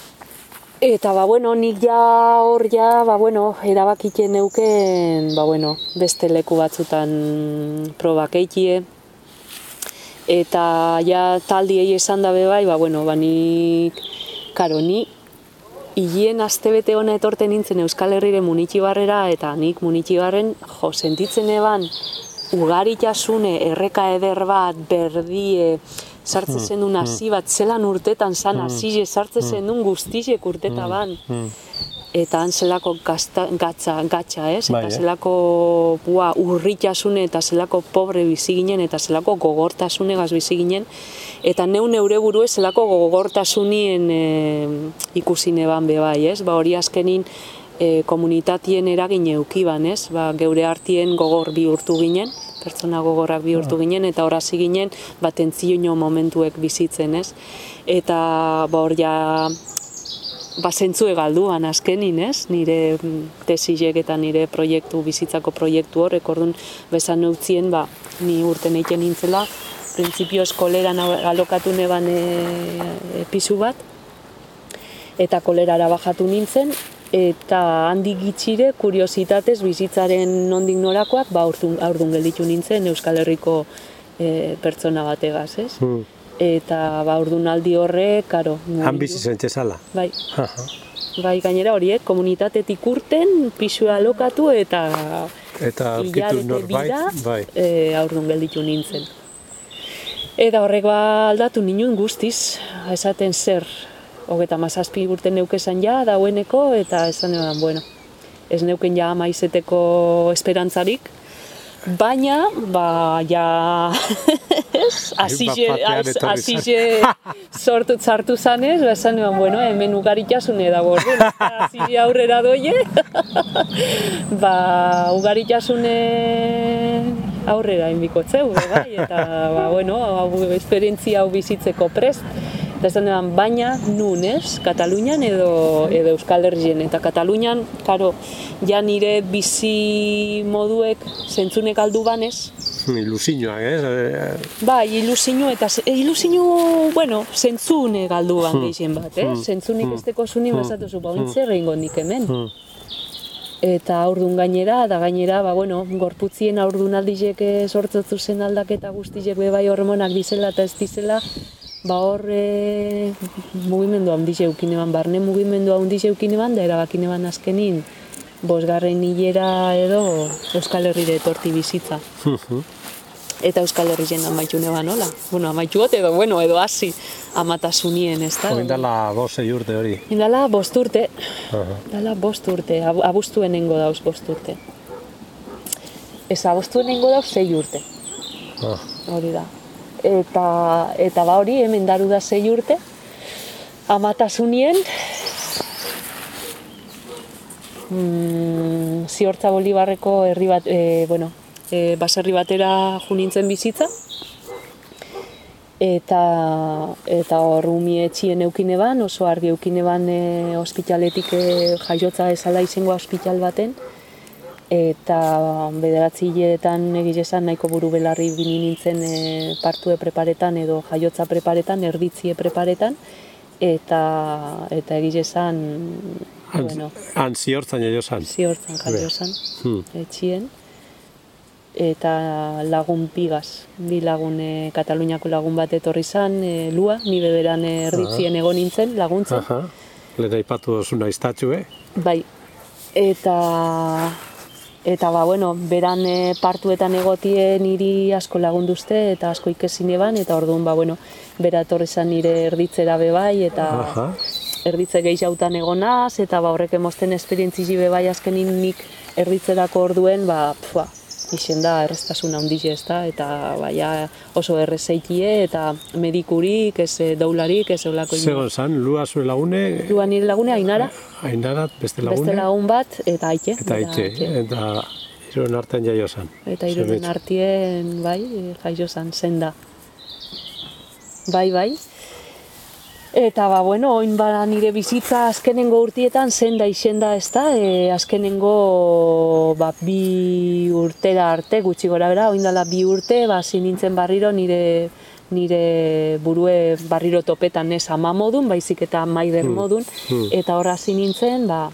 eta ba bueno, nik ja hor ja, ba bueno, erabakitzen neuken, ba bueno, beste leku batzutan probak eikie, eta ja taldiei esan dabe bai, ba bueno, ba nik, karo, ni hilien astebete hona etorten nintzen Euskal Herrire munitxibarrera, eta nik munitxibarren, jo, sentitzen eban, ugaritasune, erreka eder bat, berdie, sartzen zen duen hasi bat, zelan urtetan zan hasi sartzen zen duen guztizek urteta ban. Eta han zelako gazta, gatza, gatza, ez? Bai, eta eh? zelako bua, urritasune eta zelako pobre bizi ginen eta zelako gogortasunegaz bizi ginen. Eta neu neure burue zelako gogortasunien e, ikusi neban be bai, ez? Ba hori azkenin e, komunitatien eragin eukiban, ez? Ba, geure artien gogor bihurtu ginen, pertsona gogorrak bihurtu ginen, eta hor hasi ginen, ba, tentzio momentuek bizitzen, ez? Eta ba, hor ja ba, zentzue galduan azkenin, ez? Nire tesisek eta nire proiektu, bizitzako proiektu horrek, orduan, bezan neutzien, ba, ni urten egiten nintzela, printzipio eskoleran alokatu neban e, e, pisu bat, eta kolerara bajatu nintzen, eta handik gitxire, kuriositatez, bizitzaren nondik norakoak, ba, aurdun, aurdun gelditu nintzen Euskal Herriko e, pertsona bategaz, ez? Hmm. Eta ba, aurdun aldi horrek, karo, Han bizi zentzezala. Bai, Aha. bai gainera horiek, komunitatetik urten, pisua alokatu eta Eta aurkitu norbait, bai. e, aurdun gelditu nintzen. Eta horrek ba aldatu ninuen guztiz, esaten zer, hogeta mazazpi urte neukezan ja, daueneko, eta esan eban, bueno, ez neuken ja maizeteko esperantzarik, baina, ba, ja, zen. asixe sortu zartu zanez, ba, esan eban, bueno, hemen ugaritasune dago, orduan, asixe aurrera doie, ba, ugaritasune aurrera inbikotzeu, bai, eta, ba, bueno, hau, esperientzia hau bizitzeko prest, eta esan eban, baina nun, ez, Katalunian edo, edo Euskal Herrien, eta Katalunian, karo, ja nire bizi moduek zentzunek aldu banez, Ilusioak, ez? Bai, ilusinu eta ze- ilusinu, bueno, zentzune galduan Hmm. gehien bat, eh? Zentzunik ez teko zuni bazatu zu, ba, egingo nik hemen. Hmm. Eta aurdun gainera, da gainera, ba, bueno, gorputzien aurdun aldizek sortzotzu zen aldaketa guztizek bai hormonak dizela eta ez dizela, ba hor e, mugimendu handize eukineban, barne mugimendu handize eukineban, da erabakineban azkenin, bosgarren hilera edo Euskal Herrire etorti bizitza. Eta Euskal Herrien amaitu neban, nola? Bueno, amaitu got edo, bueno, edo hasi amatasunien, ez da? Oin dala bosei urte hori. Indala bost urte, Aha. dala bost urte, ab- abuztuenengo dauz bost urte. Ez abuztuenengo dauz sei urte, Ah. hori da. Eta, eta ba hori, hemen daru da sei urte, amatasunien, mm, ziortza Bolibarreko herri bat, e, bueno, e, baserri batera jo nintzen bizitza, eta eta hor umi etxien eukine ban, oso argi eukine ban e, ospitaletik e, jaiotza esala izango ospital baten, eta bederatzi hileetan egiz esan nahiko buru belarri bini nintzen e, partue preparetan edo jaiotza preparetan, erditzie preparetan, eta eta egiz esan, bueno, Han ziortzan jaio zan. ziortzan jaio zan, Hmm. etxien, eta lagun pigaz, bi lagun e, Kataluniako lagun bat etorri zan, e, lua, ni beberan erditzien egon nintzen, laguntzen, Aha. Lehen aipatu dozuna iztatxu, eh? bai, eta eta ba, bueno, beran e, partuetan egotien niri asko lagunduzte eta asko ikesin eban, eta orduan, ba, bueno, bera etorri zan nire erditzera be bai, eta Aha. erditze gehiautan egonaz, eta ba, horrek emosten esperientzi be bai azkenin nik erditzerako orduen, ba, pua, ixen da erreztasun handize ez da, eta baia oso errezeikie, eta medikurik, ez eh, doularik, ez eulako Zegon zan, lua zure lagune, Lua nire lagune, ainara, ainara, beste lagune, beste lagun bat, eta aite. eta itxe, eta iruen artean jaio zan. Eta irunen artien, bai, jaio zan, zenda. Bai, bai. Eta, ba, bueno, oin ba, nire bizitza azkenengo urtietan zenda izenda ez da, e, azkenengo ba, bi urtera arte, gutxi gora bera, oin dela bi urte, ba, nintzen barriro nire nire burue barriro topetan ez ama modun, baizik eta maider modun, eta horra nintzen, ba,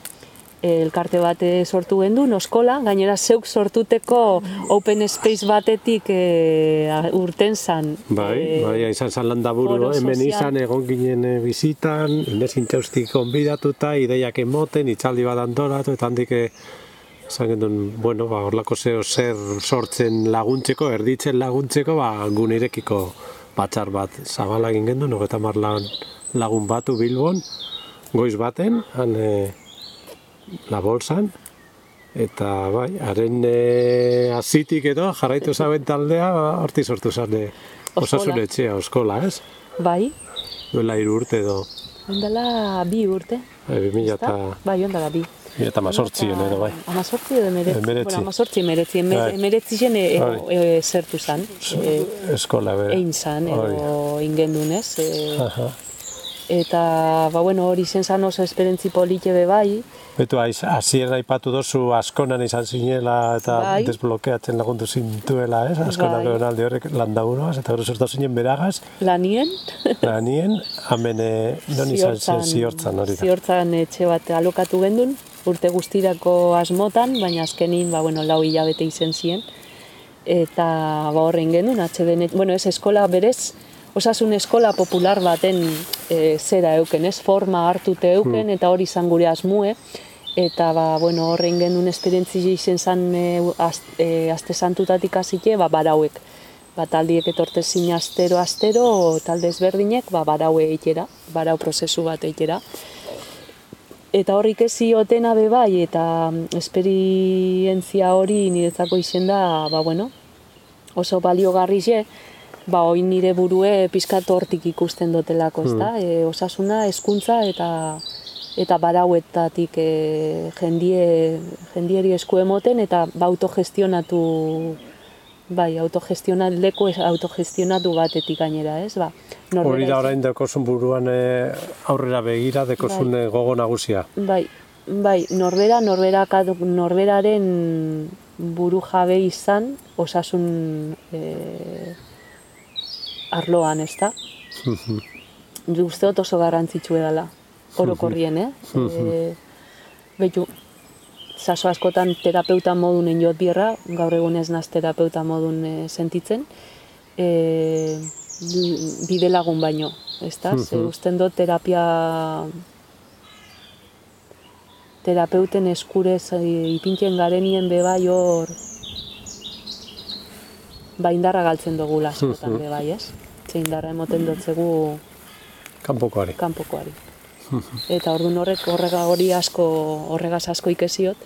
elkarte bat eh, sortu gendun, oskola, gainera zeuk sortuteko open space batetik e, urten zan. Bai, eh, bai, izan zan landaburu, hemen izan egon ginen eh, bizitan, Inez intxaustik konbidatuta, ideiak emoten, itzaldi bat antolatu, eta handik esan gendun, bueno, ba, horlako zeo zer sortzen laguntzeko, erditzen laguntzeko, ba, gunerekiko batzar bat zabala egin gendun, hogeta mar lagun, lagun batu Bilbon, goiz baten, han e, la bolsan, eta bai, haren e, azitik edo jarraitu zaben taldea, ba, horti sortu zan e, osasun etxea, oskola, ez? Bai, Duela hiru urte edo, ondala bi urte. e, 2000 eta, ezta? Bai, ondala bi. 2000 eta mazortzien edo, bai. Amazortzi edo emeretzi. Emeretzi. Bueno, amazortzi emeretzi. Eme-. Emeretzi zen e, Bai. e, zertu zan. E, Eskola, be. egin zan, edo ingendunez. E, Aha. eta, ba, bueno, hori zen zan oso esperentzi polite be bai. Betu, aiz, hasieran aipatu dozu askonan izan zinela eta Bai. desblokeatzen lagundu zintuela, ez? Askonan Bai. bai. alde horrek landaburoaz, eta gero sortu zinen beragaz, Lanien, lanien, hemen eh, non izan zen ziortzan hori da. ziortzan etxe bat alokatu gendun, urte guztirako asmotan, baina azkenin, ba, bueno, lau hilabete izen ziren. Eta ba, horrein genuen, atxeden, bueno, ez eskola berez, osasun eskola popular baten e, zera euken, ez forma hartute euken, eta hori izan gure asmue. Eta ba, bueno, horrein genuen esperientzi izen zan e, az, e, aste santutatik hasike, ba, barauek. Ba, taldiek etortezin astero astero, talde ezberdinek, ba, baraue eitera, barau prozesu bat eitera. Eta horrik ez ziotena be bai, eta mm, esperientzia hori niretzako izen da, ba, bueno, oso baliogarri ze, ba, oin nire burue pizkat hortik ikusten dotelako, ez da? E, osasuna, hezkuntza eta eta barauetatik e, jendie, jendieri esku emoten eta ba, autogestionatu bai, autogestionaleko autogestionatu batetik gainera, ez? Ba, Hori da orain dekozun buruan eh, aurrera begira, dekozun eh, gogo nagusia. Bai, bai, norbera, norbera, norberaren buru jabe izan, osasun e, arloan, ez da? Uste oso garrantzitsu edala, orokorrien, eh? e, Behitu, saso askotan terapeuta modun jot bierra, gaur egun ez naz terapeuta modun e, sentitzen, e, bide lagun baino, ez da? Ze usten dut terapia terapeuten eskurez ipintzen garenien bebai hor ba indarra galtzen dugula askotan bebai, ez? Ze indarra emoten dotzegu Kanpokoari. kanpokoari. Eta orduan horrek horrega hori asko horregaz asko ikesiot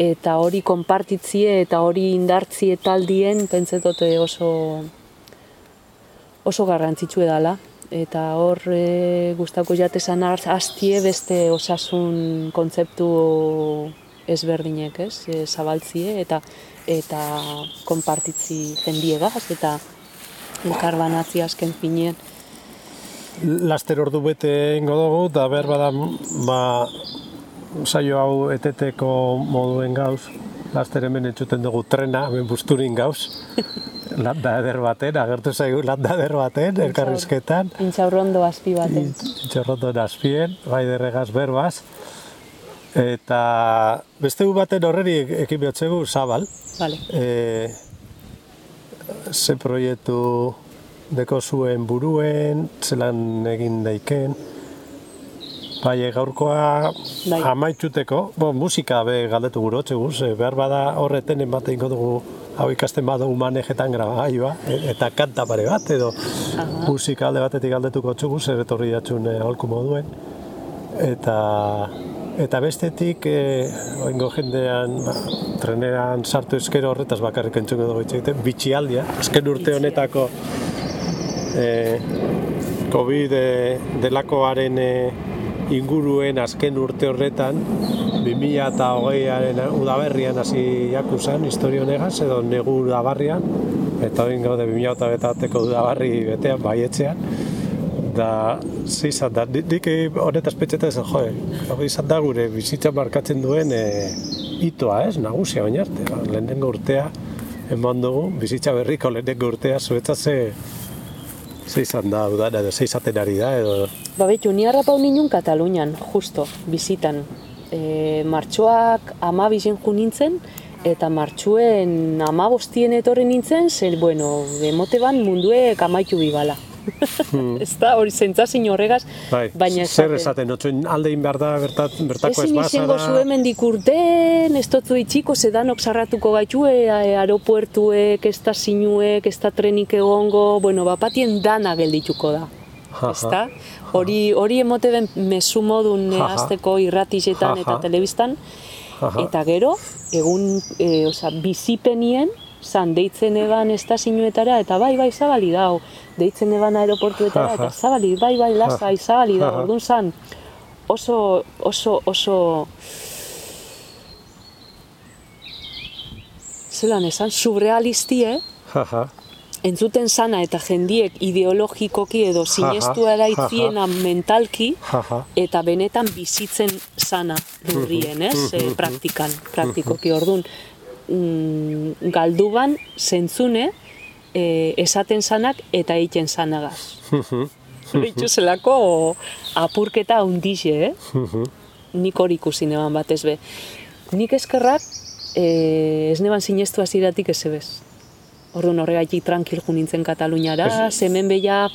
eta hori konpartitzie eta hori indartzie taldien pentsetote oso oso garrantzitsu edala eta hor e, gustako jatesan hastie beste osasun kontzeptu ezberdinek, ez? E, zabaltzie eta eta konpartitzi jendiegaz eta elkarbanatzi azken finean. Laster ordu bete ingo dugu, eta behar bada, ba, saio hau eteteko moduen gauz, laster hemen entzuten dugu trena, hemen busturin gauz, landa eder baten, agertu zaigu landa eder baten, elkarrizketan, Intxaurrondo azpi baten. txorroto nazpien, bai derregaz berbaz, eta beste gu baten horreri ekin behotzegu zabal, Vale. e, ze proiektu deko zuen buruen, zelan egin daiken, Bai, gaurkoa Bai. amaituteko, bo, musika be galdetu gurotze guz, behar bada horreten bat ingo dugu hau ikasten badugu manejetan grabagailua, e, eta kanta pare bat, edo musika alde batetik galdetuko txugu, zer etorri datxun e, aholku moduen, eta Eta bestetik, e, oingo jendean, ba, trenean sartu ezkero horretaz bakarrik entzuko dugu egiten, bitxialdia, azken urte honetako e, COVID e, delakoaren e, inguruen azken urte horretan, 2008aren udaberrian hasi jakusan, historio negaz, edo negu udabarrian, eta hori gaude 2008ko udabarri betean, baietzean, da izan da, nik honetaz petxeta ez, jo, hori izan da gure bizitza markatzen duen e, itoa, ez, nagusia baina arte, ba, lehenengo urtea eman dugu, bizitza berriko lehenengo urtea, zuetza ze, ze izan da, udan, edo ze izaten ari da, edo... Ba, betxu, ni harrapau ninun Katalunian, justo, bizitan. E, martxoak ama bizen ju nintzen, eta martxuen ama bostien etorri nintzen, zer, bueno, emote ban mundue kamaitu bibala. Hmm. ez da, hori zentzazin horregaz, bai, baina Zer esaten, otxoen aldein behar da bertat, bertako ez bazara? Ezin izango zu hemen dikurten, ez dutzu itxiko, zedanok sarratuko gaitue, aeropuertuek, ez da zinuek, ez da trenik egongo, bueno, bapatien dana geldituko da. Ez da? Hori, hori emote den mesu modun azteko irratizetan eta telebistan, eta gero, egun, e, oza, bizipenien, zan deitzen eban estazinuetara, eta bai, bai, zabali dau, deitzen eban aeroportuetara, eta zabali, bai, bai, lasai, zabali dau, orduan zan, oso, oso, oso, zelan esan, surrealistie, entzuten sana eta jendiek ideologikoki edo sinestua eraitziena mentalki, eta benetan bizitzen sana lurrien, ez, eh, praktikan, praktikoki, orduan, mm, galduban zentzune e, esaten zanak eta egiten zanagaz. Bitxu zelako apurketa hundixe, eh? Nik hori ikusi neban batez be. Nik eskerrak e, ez neban sinestu aziratik ez ebez. Orduan horregaitik tranquil ju nintzen Kataluniara, hemen beha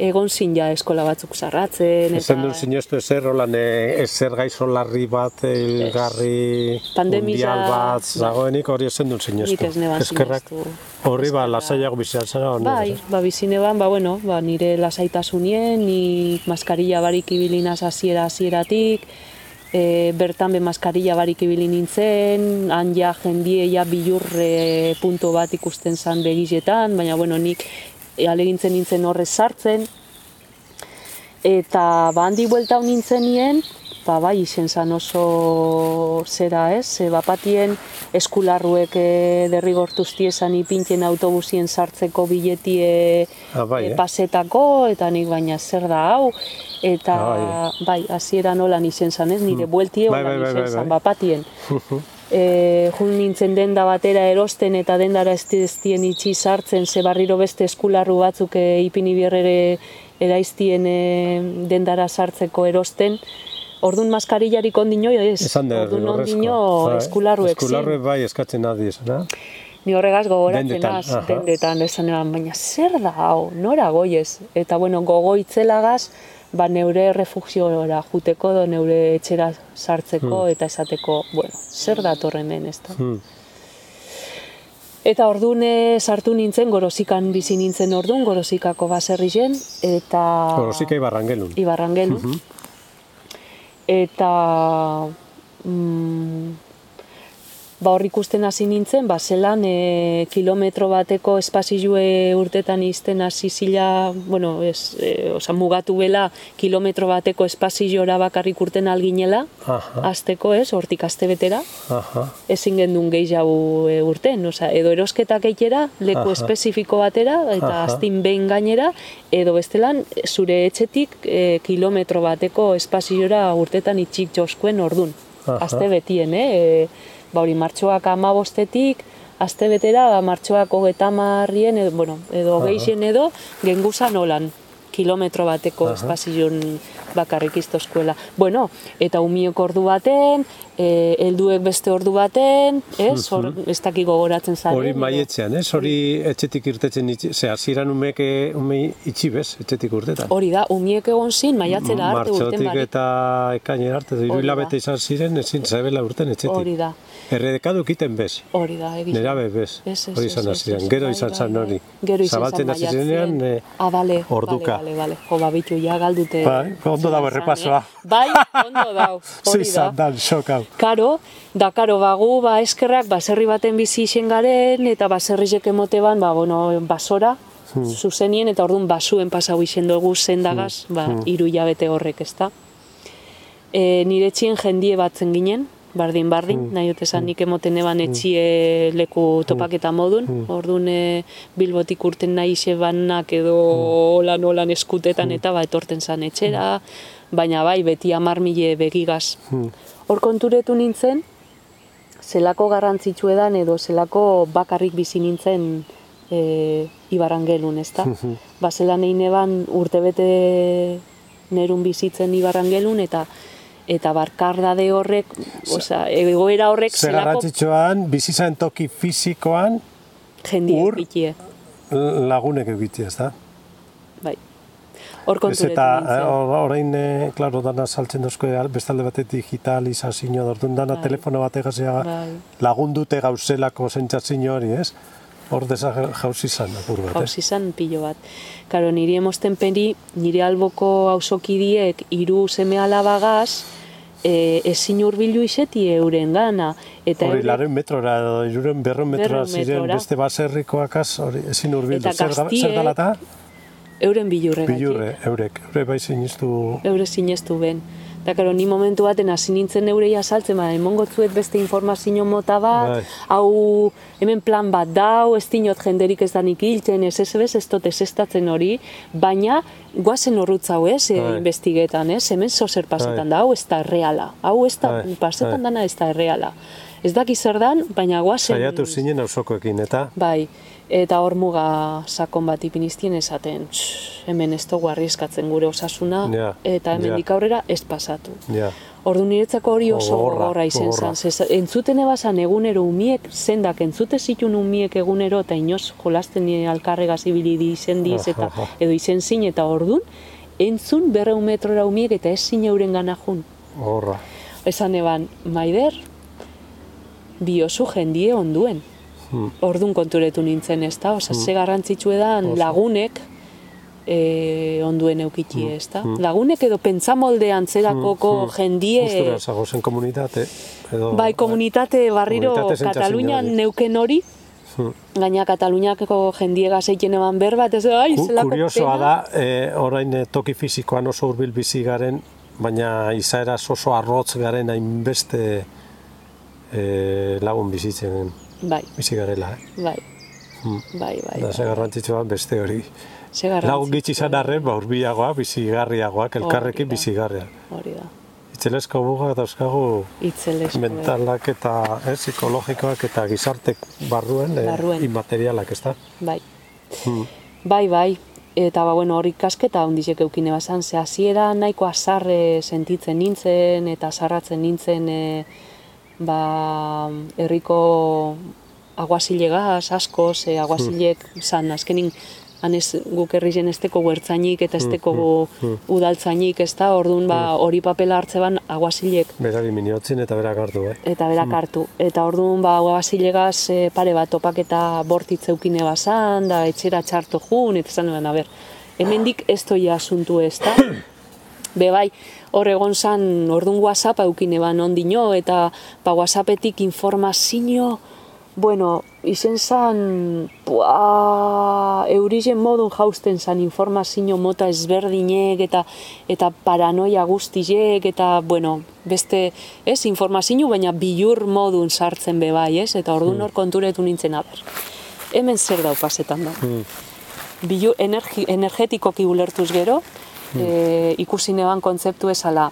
egon zin ja eskola batzuk zarratzen. Eta... Ezen duen sinestu ezer, holan, ezer gaizo larri bat, elgarri, mundial bat, zagoenik hori ezen duen sinestu. Nik ez neban sinestu. Horri ba, lasaiago bizian zara hori. Bai, ba, bizine ban, ba, bueno, ba, nire lasaitasunien, ni maskarilla barik ibilinaz hasiera hasieratik, e, bertan be maskarilla barik ibili nintzen, han ja jendie ja bilurre punto bat ikusten zan begizetan, baina bueno, nik alegintzen nintzen horrez sartzen, eta ba handi buelta nintzen nien, ba bai izen zan oso zera ez, e, bapatien eskularruek e, derrigortuzti esan ipintzen autobusien sartzeko biletie ah, bai, e, pasetako, eta nik baina zer da hau, eta ah, bai, hasiera nola izen zan ez, nire hmm. bueltie bai, bai, bai, bai, bai. bapatien. e, jun nintzen denda batera erosten eta dendara ez diztien itxi sartzen, ze barriro beste eskularru batzuk e, ipini bierrere eraiztien e, dendara sartzeko erosten, Orduan maskarillarik ondino, ez? Esan da, Orduan ondino bai. eskularruek Eskularruek bai eskatzen adiz, na? Ni horregaz gogoratzen az, dendetan, esan eban, baina zer da hau, nora goiez? Eta bueno, gogoitzelagaz, ba neure refugiora juteko, do neure etxera sartzeko hmm. eta esateko, bueno, zer da torremen, ez da? Hmm. Eta ordune sartu nintzen, gorozikan bizi nintzen ordun, gorozikako baserri zen, eta... Gorozika ibarrangelun. Ibarrangelun. Mm eta mm, ba hor ikusten hasi nintzen, ba zelan e, kilometro bateko espazioe urtetan izten hasi zila, bueno, ez, e, oza, mugatu bela kilometro bateko espaziora bakarrik urten alginela, azteko ez, hortik azte betera, ezin gendun gehiago e, urten, oza, edo erosketak eitera, leku espezifiko batera, eta aztin behin gainera, edo bestelan, zure etxetik e, kilometro bateko espaziora urtetan itxik joskuen ordun. Azte betien, eh? E, ba hori martxoak amabostetik, azte betera, ba, martxoak hogeta marrien, edo, bueno, edo geixen edo, genguza nolan, kilometro bateko espazion bakarrik iztoskuela. Bueno, eta umiok ordu baten, e, elduek beste ordu baten, ez, hor, ez dakik gogoratzen zaren. Hori maietzean, ez, hori etxetik irtetzen, ze hasieran umeke ume itxi bez, etxetik urtetan. Hori da, umiek egon zin, maiatzera arte urten bari. eta ekainera arte, hiru hilabete izan ziren, ezin zabela urten etxetik. Hori da. Erredekadu kiten bez. Hori da, egin. Nera be bez. Hori izan hasiren. Gero bai, izan bai, zan bai. hori. Gero izan zan maiatzen. Eh, ah, bale, orduka. Vale, vale, jo, ba, bitu, ja galdute. Bai, ondo dago esan, errepasoa. eh? Bai, ondo dago, hori da. Zizan dan, sok hau. Karo, da karo, bagu, ba, eskerrak, baserri baten bizi isen garen, eta baserrizek emote ban, ba, bueno, basora, Hmm. zuzenien, eta orduan basuen pasau isen dugu zendagaz, Hmm. ba, hiru hilabete horrek, ez da. E, nire etxien jendie batzen ginen, bardin bardin, Hmm. nahi dut esan nik emoten eban etxie leku topaketa modun, Hmm. orduan e, bilbotik urten nahi banak edo olan olan eskutetan eta ba etorten zan etxera, baina bai beti amar mile begigaz. Hor konturetu nintzen, zelako garrantzitsu edan edo zelako bakarrik bizi nintzen e, Ibarangelun, ezta? Mhm. ba, zelan egin eban urtebete nerun bizitzen Ibarangelun eta eta barkardade horrek, osea, egoera horrek Ze zelako garrantzitsuan, bizizan toki fizikoan jendie ur- bikie. lagunek egitea, ez da? Bai. Hor Ez konturetu eta eh, or- orain, eh, klaro, dana saltzen dozko, bestalde batek digitalizazio, orduan dana Bai. telefono batek gazia Bai. lagundute gauzelako zentzazio hori, ez? Hor deza jauzi izan, apur bat, Gauz ez? izan pilo bat. Karo, niri emosten peri, nire alboko auzokidiek hiru seme alabagaz, e, ezin urbilu iseti euren gana. Eta Hori, laren metrora, edo iruren berron metrora Berrehun ziren metrora. beste baserrikoakaz, hori, ezin urbildu. Eta Zer, ga- zer gaztiek- dala eta? euren bilurre Bilurre, eurek, eure bai siniztu... eure sinestu ben. Da, karo, ni momentu baten hasi nintzen eurei azaltzen, ba, emongotzuet beste informazio mota bat, Bai. hau hemen plan bat dau, ez dinot jenderik ez danik hiltzen, ez ez bez, ez dut ezestatzen hori, baina guazen horrutza hau ez, Bai. investigetan, ez, hemen zozer pasetan Bai. da, hau ez da erreala, hau ez da, pasetan dana ez da erreala. Ez daki zer dan, baina guazen... Saiatu zinen auzokoekin, eta? Bai, eta hor muga sakon bat ipiniztien esaten, "Tx, hemen ez dugu arrieskatzen gure osasuna, Ja, eta hemen ja. aurrera ez pasatu. Ja. Ordu niretzako hori oso Gogorra, gogorra. zan. Entzuten ebazan egunero umiek, zendak entzute zitun umiek egunero, eta inoz jolasten alkarregaz ibili izen diz, eta edo izen zin, eta ordun, entzun berreun metrora umiek eta ez zin euren gana jun. Horra. Esan eban, maider, biosu jendie onduen. Hmm. Ordun konturetu nintzen ez da, oza, ze garrantzitsu edan lagunek e, onduen eukitxi ez da. Lagunek edo pentsamoldean zerakoko jendie, Gustura zago zen komunitate. Edo, bai komunitate barriro Katalunian neuken hori, Hmm. gaina Kataluniako jendiega zeiten eban berba, eta ez da, ai, Ku- zelako Kuriosoa da, e, orain eh, toki fizikoan oso hurbil bizi garen, baina izaera oso arrotz garen hainbeste e, lagun bizitzen Bai, bizi garela. Eh? bai, bai, bai, Da, ze garrantzitsua beste hori. ze Lagun gitzi izan arren, ba, urbiagoa, bizigarriagoak, elkarrekin bizigarria. Hori da, Itzelezko buga dauzkagu itzelesko. mentalak eta eh, psikologikoak eta gizartek barruen, eh, Barruen. inmaterialak, ez da? Bai. Hmm. Bai, bai. Eta, ba, bueno, hori kasketa ondizek eukine bazan, ze hasiera nahiko azarre sentitzen nintzen, eta azarratzen nintzen, e, ba, herriko aguazilegaz, askoz, e, aguazilek, zan, azkenin, hanez guk herri zen esteko huertzainik eta esteko udaltzainik, ez da, orduan, ba, hori papela hartze ban aguazilek Berari miniotzin eta berak hartu, eh? eta berak hartu. Eta orduan ba basilegaz e, pare bat topaketa bortitz eukine bazan, da etxera txarto jun, eta zan a ber, hemendik ez toia asuntu ez da. Be bai, hor egon zan, orduan WhatsApp eukine ban ondino, eta ba WhatsAppetik informazio, bueno, izen zan, bua, eurizen modun jausten zan informazio mota ezberdinek, eta eta paranoia guztiek, eta, bueno, beste, ez, informazio, baina bilur modun sartzen be bai, ez, eta orduan hor konturetu nintzen, aber, hemen zer dau pasetan da. Hmm. Bilu, energi, energetikoki ulertuz gero, e, ikusi neban kontzeptu esala,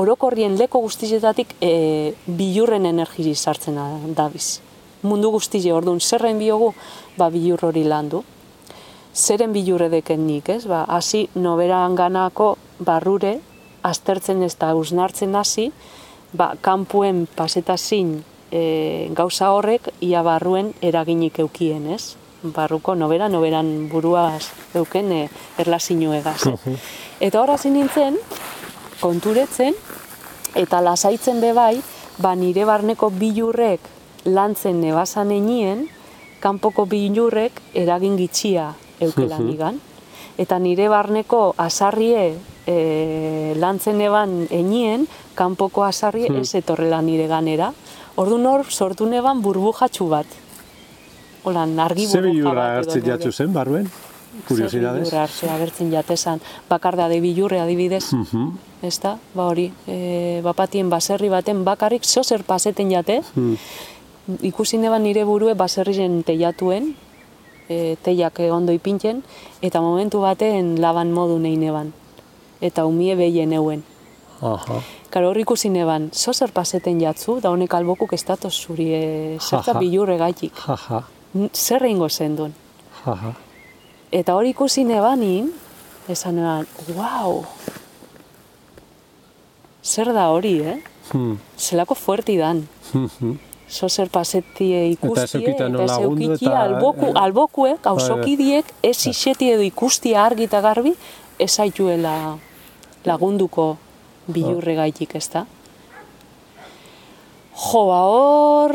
orokorrien leko guztizetatik e, bilurren energiri sartzen da- dabiz. Mundu guztize, orduan, zerren biogu, ba, bilur hori landu. Zeren bilurre deken nik, ez? Ba, hasi noberan ganako barrure, aztertzen ez da usnartzen hasi, ba, kanpuen pasetazin e, gauza horrek, ia barruen eraginik eukien, ez? Barruko nobera, noberan buruaz euken e, erlazio egaz. Eta hor hasi nintzen, konturetzen, eta lasaitzen be bai, ba nire barneko bilurrek lantzen nebazan enien, kanpoko bilurrek eragin gitxia eukela nigan. eta nire barneko asarrie e, lantzen eban enien, kanpoko asarrie ez etorrela nire ganera. Ordu hor sortu neban burbujatxu bat. Holan, argi edo hartzen jatzu zen, barruen? Kuriosidades? Zer hartzea agertzen jatesan, bakarda de bilurre adibidez, Mhm. ezta? Ba hori, e, bapatien baserri baten bakarrik zozer paseten jate, Hmm. ikusi neban nire burue baserrien teiatuen, e, teiak ondo ipintzen, eta momentu baten laban modu nahi neban. Eta umie behien euen. Aha. Karo hor ikusi neban, zozer paseten jatzu, da honek albokuk ez datoz zuri, e, zerta Jaja. bilurre gaitik. Jaja. Zer egingo zen. Jaja. Eta hori ikusi nebanin, esan neban, wow, zer da hori, eh? Hmm. Zelako fuerti dan. Mhm. Zozer pasetie ikustie, ez lagundu eukitie eta, alboku, eh, albokuek, auzokidiek, ez iseti edo ikustia argi eta garbi, ez aituela lagunduko bilurre gaitik, ez da? Jo, ba hor,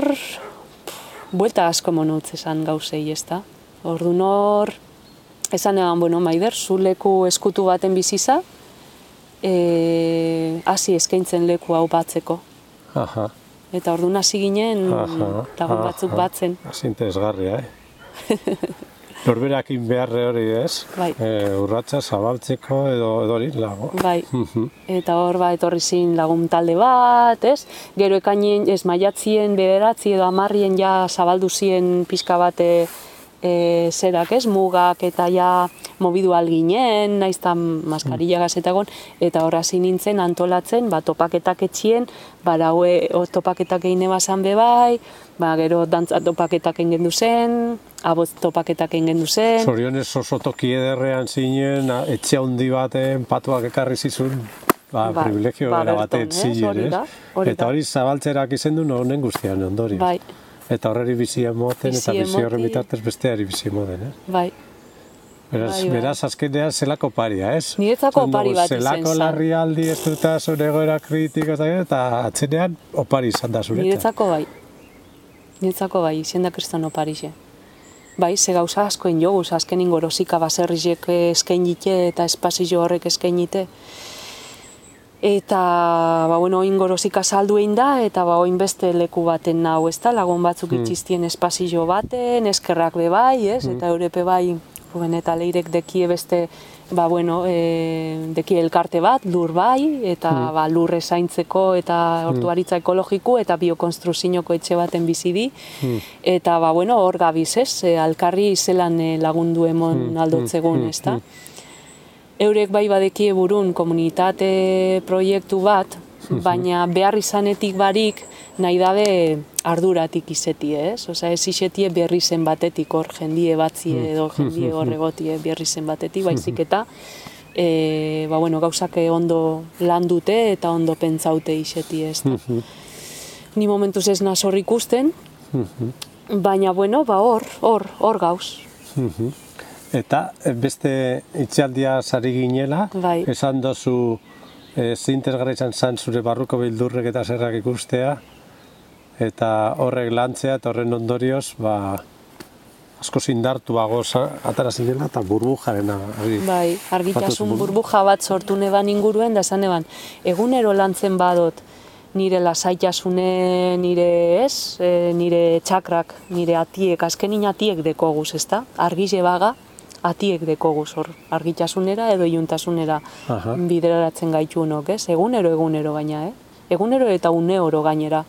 buelta asko monautz esan gauzei, ez da? Ordu hor, esan egan, bueno, maider, zu leku eskutu baten biziza, e, hasi eskaintzen leku hau batzeko. Aha. Eta orduan hasi ginen lagun batzuk batzen. Hasi interesgarria, eh? Norberakin beharre hori, ez? Bai. E, urratsa zabaltzeko edo edo hori lago. Bai. Mhm. Eta hor ba etorri zin lagun talde bat, ez? Gero ekainien, ez maiatzien bederatzi edo amarrien ja zabaldu zien pixka bate e, zerak, ez? Mugak eta ja mobidu alginen, naiz eta maskarilla gazetagon, eta hor hasi nintzen antolatzen, ba, topaketak etxien, baraue o, topaketak egin ebazan bebai, ba, gero dantza topaketak egin gendu zen, aboz topaketak egin gendu zen, Zorionez oso toki ederrean zinen, etxe handi baten patuak ekarri zizun, ba, Ba, privilegio ba, berton, zinen, hori Eta hori zabaltzerak izen du honen guztian ondorioz. bai, Eta horreri bizi emoten eta Bizi horren bitartez besteari bizi emoten, eh? bai. Beraz, Bai, bai. beraz azkenean zelako paria, ez? Niretzako Zuen dugu, opari bat izan Zelako larrialdi ez duta zure egoera kritiko eta, eta atzenean opari izan da zuretzat. Niretzako bai. Niretzako bai, izan da kristono parixe. Bai, ze gauza askoen joguz, azkenin gorosika baserrizek eskainite eta espazio horrek eskainite. Eta, ba, bueno, oin gorosika saldu egin da, eta ba, oin beste leku baten nau, ez da, lagun batzuk Hmm. itxiztien espazio baten, eskerrak be bai, ez, eta eurepe bai, Ruben eta leirek dekie beste, ba, bueno, e, dekie elkarte bat, lur bai, eta ba, lurre zaintzeko eta hortuaritza ekologiko eta biokonstruzioko etxe baten bizi di. Eta, ba, bueno, hor gabiz, ez, e, alkarri zelan e, lagundu emon aldotzegun, ez da. Eurek bai badekie burun komunitate proiektu bat, baina behar izanetik barik nahi dabe arduratik izeti, ez? Osea, ez izetie berri zen batetik hor jendie batzie edo jendie hor egotie berri zen batetik, baizik eta e, ba, bueno, gauzak ondo landute eta ondo pentsaute izeti, ez. Ni momentuz ez naz hor ikusten, baina, bueno, ba hor, hor, hor gauz. Eta eh, beste itxaldia sari ginela, Bai. esan dozu e, zinteresgarra izan zan zure barruko bildurrek eta zerrak ikustea, eta horrek lantzea eta horren ondorioz, ba, asko zindartuago atara zinela eta burbujarena. hori. Bai, argitasun burbuja bat sortu neban inguruen, da esan neban, egunero lantzen badot nire lasaitasune, nire ez, e, nire txakrak, nire atiek, azkenin atiek dekoguz, ezta? Argize baga, atiek dekoguz hor, argitasunera edo iluntasunera Aha. bideratzen gaituenok, ez? Egunero, egunero gaina, eh? Egunero eta une oro gainera.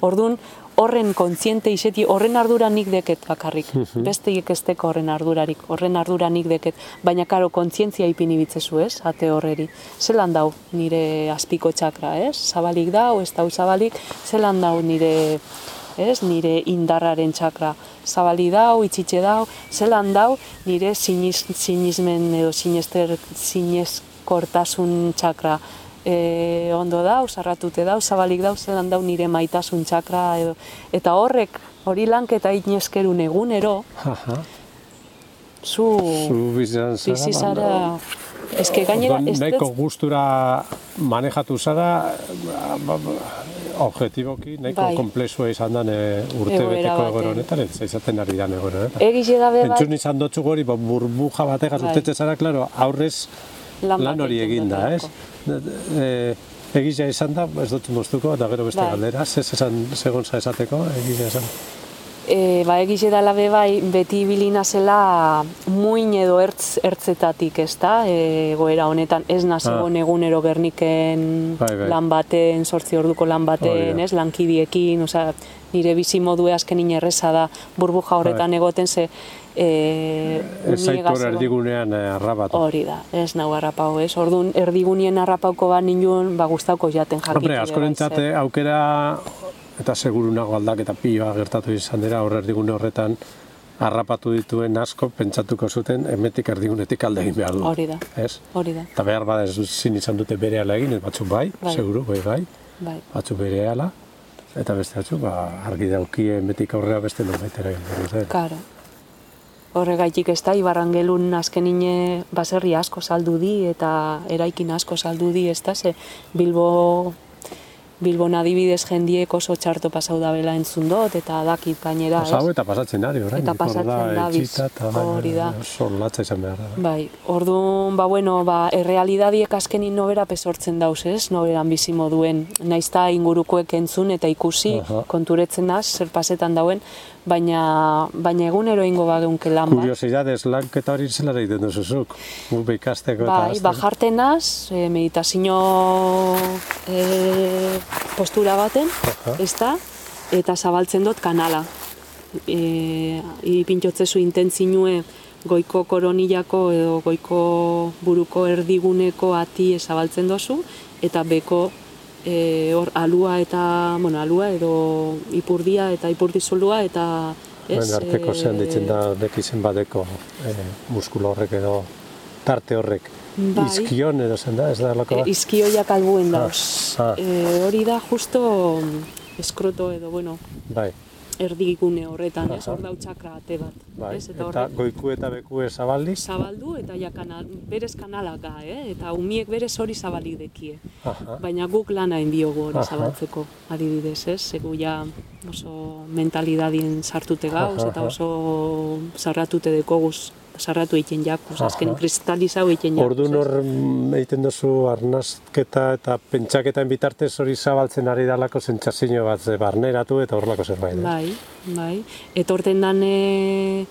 Ordun horren kontziente iseti, horren ardura nik deket bakarrik. Besteiek ez deko horren ardurarik, horren ardura nik deket. Baina karo kontzientzia ipini bitzezu, ez? Ate horreri. Zelan dau nire azpiko txakra, ez? Zabalik dau, ez dau zabalik, zelan dau nire ez, nire indarraren txakra. Zabali dau, itxitxe dau, zelan dau, nire siniz, sinismen edo sinester, sinezkortasun txakra. E, ondo dau, sarratute dau, zabalik dau, zelan dau nire maitasun txakra. Edo. Eta horrek, hori lanketa ineskerun egunero, Aha. zu, Zu bizan zara, eske gainera, Orduan, ez dut, gustura manejatu zara, ba, ba, objetiboki nahiko Bai. komplexua izan da urte Egoera beteko egoera honetan, ez izaten ari da egoera honetan. Egize da be bai, Entzun izan dotzu gori, ba, burbuja bategaz Bai. urtetze zara, klaro, aurrez lan, lan hori egiten egin da, ez? E, egizia izan da, ez dut moztuko, eta gero beste Bai. galdera, ez esan segon za esateko, egizia esan. E, ba, egize dala be bai, beti bilina zela muin edo ertz, ertzetatik, ez da? E, goera honetan ez nazegon egunero Gerniken Ah. Bai, bai. lan baten, sortzi orduko lan baten, da. ez? Lankidiekin, osea, nire bizi modue azkenin erreza da burbuja horretan egoten ze e, Ez egon- erdigunean eh, arrabatu. Hori da, ez nau harrapau, ez? Orduan, erdigunien harrapauko ba ninduen, ba gustauko jaten jakitu. Hombre, bai, askorentzate zer. aukera eta seguru nago aldaketa piloa gertatu izan dira hor erdigune horretan harrapatu dituen asko pentsatuko zuten emetik erdigunetik alde egin behar du. Hori da, Ez? hori da, Eta behar bada ez zin izan dute bere egin, ez batzuk bai, Bai. seguru, bai, bai, bai. batzuk bere eta beste batzuk, ba, argi daukie emetik aurrera beste nonbaitera egin behar dute. Karo. Horregaitik ez da, Ibarrangelun azkenine baserri asko saldu di eta eraikin asko saldu di, ez da, ze Bilbo Bilbon adibidez jendiek oso txarto pasau da bela entzun dut, eta dakit gainera, Pasau eta pasatzen ari, orain. Eta da, pasatzen da, etxita eta bai, hori da. Oso latza izan behar da. bai. Bai, orduan, ba, bueno, ba, errealidadiek azkenin nobera pesortzen dauz, ez? Noberan bizi moduen. Naizta ingurukoek entzun eta ikusi, Aha. konturetzen naz, zer pasetan dauen, baina, baina egunero ingo bageunke lan bat. Kuriosidades, lanketa hori zela egiten duzuzuk. Guk ikasteko eta Bai, azten. bajartenaz, e, meditazio e, postura baten, Aha. ez da, eta zabaltzen dut kanala. E, ipintotzezu intentzinue goiko koronilako edo goiko buruko erdiguneko ati zabaltzen dozu, eta beko e, hor alua eta, bueno, alua edo ipurdia eta ipurdizolua eta ez, Bueno, arteko zean e, ditzen da dekizen badeko e, muskulo horrek edo tarte horrek. Bai. Izkion edo zen da, ez da lako E, bat? izkioiak albuen dauz. ah. E, hori da justo mm, eskroto edo, bueno, Bai, erdigune horretan, ez? Hor dau txakra ate bat. bai. Ez? Eta, Eta, goiku eta beku zabaldiz. zabaldu eta ja kanal, berez kanalaka, eh? Eta umiek berez hori zabalik dekie. Aha. Baina guk lana diogu hori Aha. zabaltzeko, adibidez, ez? Zegu ja oso mentalidadien sartute gauz, Aha, eta oso sarratute dekoguz, sarratu egiten jakuz, azken Aha. kristalizau egiten jakuz. Orduan hor mm, egiten duzu arnazketa eta pentsaketen bitartez hori zabaltzen ari dalako zentzazio bat barneratu eta horrelako zerbait. ez? Bai, bai. Etorten dan e,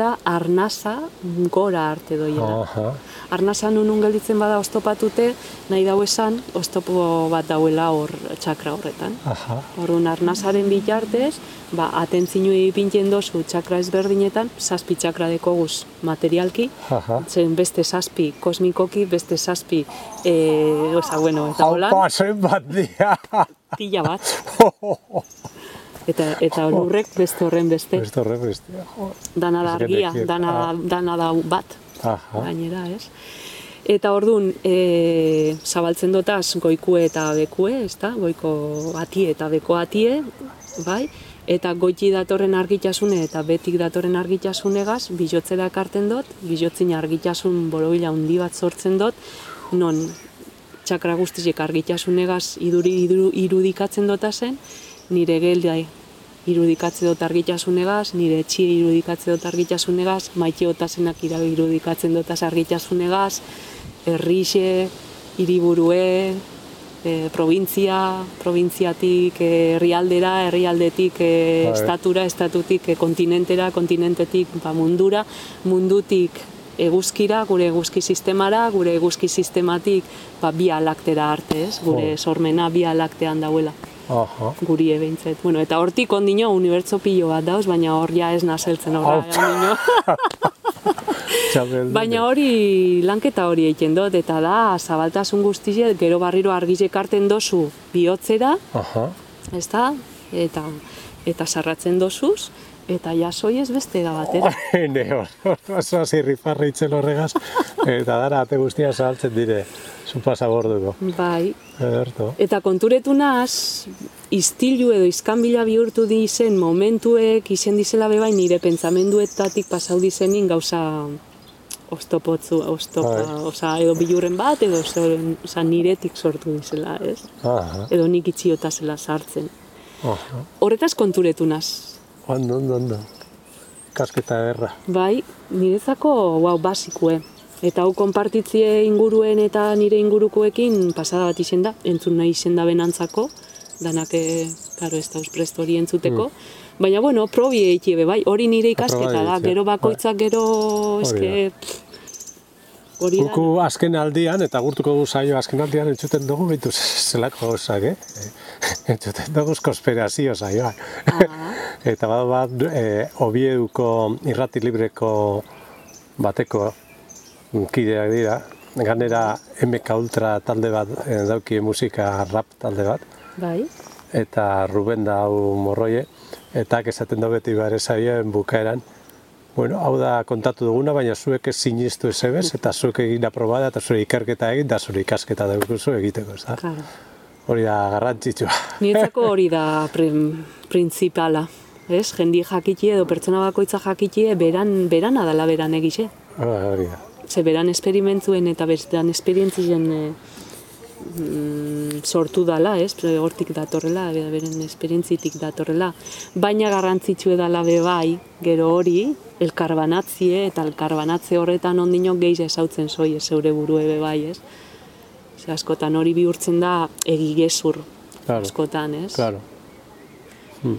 da arnasa gora arte doiela. Aha. Arnasa nun gelditzen bada oztopatute, nahi dau esan, oztopo bat dauela hor txakra horretan. Aha. Orduan arnasaren bitartez, ba, atentzinue ipintzen dozu txakra ezberdinetan, zazpi txakra dekoguz materialki, Aha. zen beste zazpi kosmikoki, beste zazpi, e, oza, bueno, eta holan, Haupa, zen bat dia! pila bat, eta, eta lurrek beste horren beste. Beste horre bestia. dana da argia, dana, Ah. dana da bat, Aha. gainera, ez? Eta ordun e, zabaltzen dotaz goikue eta bekue, ezta? Goiko atie eta beko atie, bai? Eta goiti datorren argitasune eta betik datorren argitasunegaz, bilotzera ekarten dut, bilotzin argitasun borobila handi bat sortzen dut, non txakra guztizik argitasunegaz iduri, idu- irudikatzen dota zen, nire gelda irudikatze dut argitasunegaz, nire etxie irudikatze dut argitasunegaz, maite otasenak irudikatzen dutaz argitasunegaz, herrixe, hiriburue, e, provintzia, provintziatik e, herrialdera, herrialdetik e, estatura, estatutik e, kontinentera, kontinentetik ba, mundura, mundutik eguzkira, gure eguzki sistemara, gure eguzki sistematik ba, bi alaktera arte, ez? Gure sormena bi alaktean dauela Aha. guri ebeintzet. Bueno, eta hortik ondino unibertso pilo bat dauz, baina hor ja ez nazeltzen horra baina hori lanketa hori egiten dut, eta da, zabaltasun guztize, gero barriro argizek harten dozu bihotzera, Aha. ez da, eta, eta sarratzen dozuz, eta jasoi ez beste da batera. Ne, hor, oso zirrifarri itzel horregaz, eta dara ate guztia zahaltzen dire, zu pasaborduko. Bai, Ederto. Eta konturetu naz, iztilu edo izkanbila bihurtu dizen momentuek izen dizela bebai nire pentsamenduetatik pasau dizenin gauza ostopotzu, ostopa, Bai. osea, edo bilurren bat, edo osea, niretik sortu dizela, ez? Aha, Edo nik itxiota zela sartzen. aha. Horretaz konturetu naz. Ondo, ondo, ondo. Kasketa erra. Bai, niretzako, wow, basikue. Eta hau konpartitzie inguruen eta nire ingurukoekin pasada bat izen da, entzun nahi izen da benantzako, danak, eh, karo, ez dauz prest hori entzuteko. Baina, bueno, probi eiti ebe, bai, hori nire ikasketa da, gero bakoitzak gero, eske, hori da. Guku azken aldian, eta gurtuko du saio azken aldian entzuten dugu, bitu zelako gauzak, eh? Entzuten dugu konspirazio saioa. Ah. eta bat bat, e, Obieduko irrati libreko bateko kideak dira. Ganera MK Ultra talde bat e, dauki musika rap talde bat. Bai, Eta Ruben da hau morroie. Eta esaten da beti bare saioen bukaeran. Bueno, hau da kontatu duguna, baina zuek ez sinistu ez ebez, eta zuek egin aprobada, eta zure ikerketa egin, da zure ikasketa daukuzu egiteko, ez da? claro. Hori da garrantzitsua. Niretzako hori da prin, printzipala. Ez, jendi jakitie edo pertsona bakoitza jakitie beran, berana dala beran egixe. Hori da. Ze beran esperimentzuen eta beran esperientzien e, mm, sortu dala, ez? Hortik datorrela, be- beren esperientzitik datorrela. Baina garrantzitsu edala be bai, gero hori, elkarbanatzie eta elkarbanatze horretan ondino gehiz esautzen zoi ez zeure burue be bai, ez? Ze askotan hori bihurtzen da egigezur Claro. askotan, ez? Claro.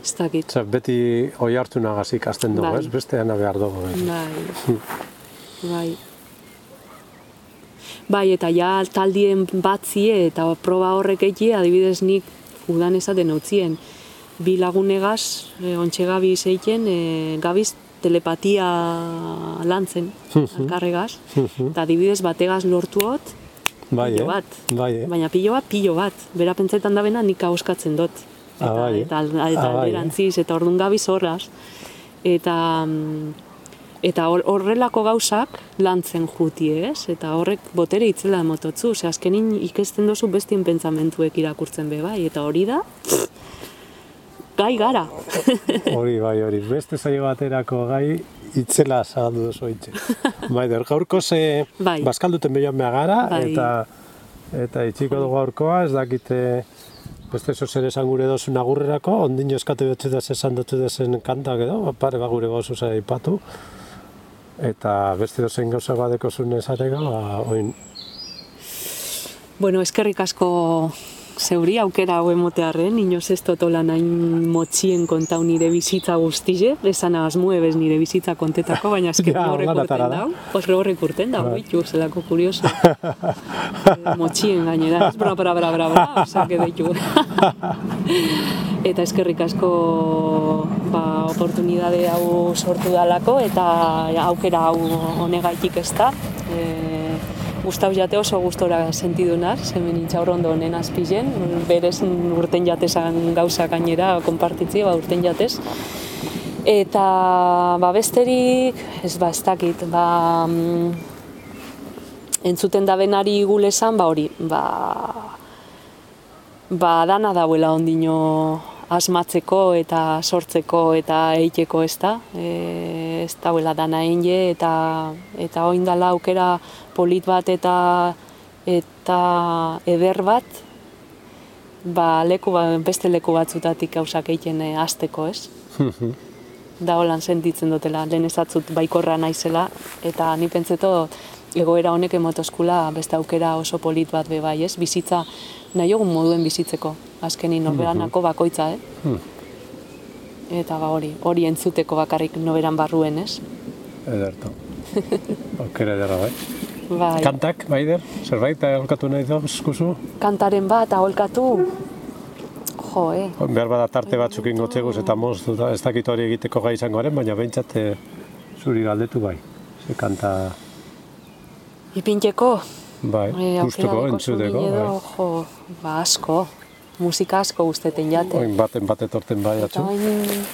Ez dakit. Osea, beti oi hartu nagaz ikasten dugu, Bai. ez? Beste behar dugu. ez? Bai. Bai. Bai, eta ja taldien batzie eta proba horrek eki, adibidez nik udan esaten utzien. Bi lagunegaz, e, ontxe gabi zeiken, e, gabiz telepatia lantzen, alkarregaz. Eta adibidez bategaz lortuot, Bai, pilo eh? bat. Bai, eh? Baina pilo bat, pilo bat. Bera pentsetan da bena nik ahoskatzen dut. Ah, Eta, bai, eh? eta, eta, eta Ah, bai, eh? eta orduan gabiz horraz. Eta, mm, eta hor- horrelako gauzak lantzen juti, ez? Eta horrek botere itzela emototzu. Ose, azkenin ikesten dozu bestien pentsamentuek irakurtzen be bai. Eta hori da, gai gara. Hori, bai, hori. Beste saio baterako gai itzela zagaldu duzu itxe. bai, der, gaurko ze Bai. baskalduten behian mea gara, Bai. eta eta itxiko dugu gaurkoa, ez dakite beste zo zer esan gure dozun agurrerako, ondino eskatu da esan dutu dezen kantak edo, pare ba gure zara ipatu. Eta beste dozen gauza badeko zuen ezarega, ba, oin, Bueno, eskerrik asko zeuri aukera hau emotearren, inoz ez totola nain motxien kontau nire bizitza guztize, esan asmu ebez nire bizitza kontetako, baina eskerrik Ja, horrek urten da. dau, horre horrek urten dau, bitu, zelako kurioso. Eh, motxien gainera, ez bra, bra, bra, bra, bra, osake deitu. eta eskerrik asko ba, oportunidade hau sortu dalako eta aukera hau honegaitik ez da. E, Gustau jate oso gustora sentidu naz, hemen intxaurrondo honen azpizen, berez urten jatesan gauza gainera konpartitzi, ba, urten jatez. Eta ba, besterik, ez ba, ez dakit, ba, mm, entzuten da benari gulesan, ba hori, ba, ba dana dauela ondino asmatzeko eta sortzeko eta eiteko ez da. E, ez dauela dana einje eta, eta oindala aukera polit bat eta eta eder bat ba, leku, ba, beste leku batzutatik gauzak egiten e, hasteko ez. da holan sentitzen dutela, lehen ezatzut baikorra naizela, eta ni pentseto egoera honek emotoskula beste aukera oso polit bat be bai, ez? Bizitza nahi egun moduen bizitzeko, azkenin norberanako bakoitza, eh? Eta ba hori, hori entzuteko bakarrik noberan barruen, ez? ederto. Aukera ederra, bai. Bai, Kantak, Maider, zerbait aholkatu nahi dauzkuzu? kantaren bat aholkatu, jo, eh? Behar bada tarte batzuk ingotzeguz eta moztu da, ez dakit hori egiteko gai izangoaren, baina behintzat eh, zuri galdetu bai. Ze kanta, Ipinteko, bai, e, guztuko, dekozu entzuteko, bai. jo, ba asko, musika asko guzteten jate. Oin baten bat etorten bai atzu. bain...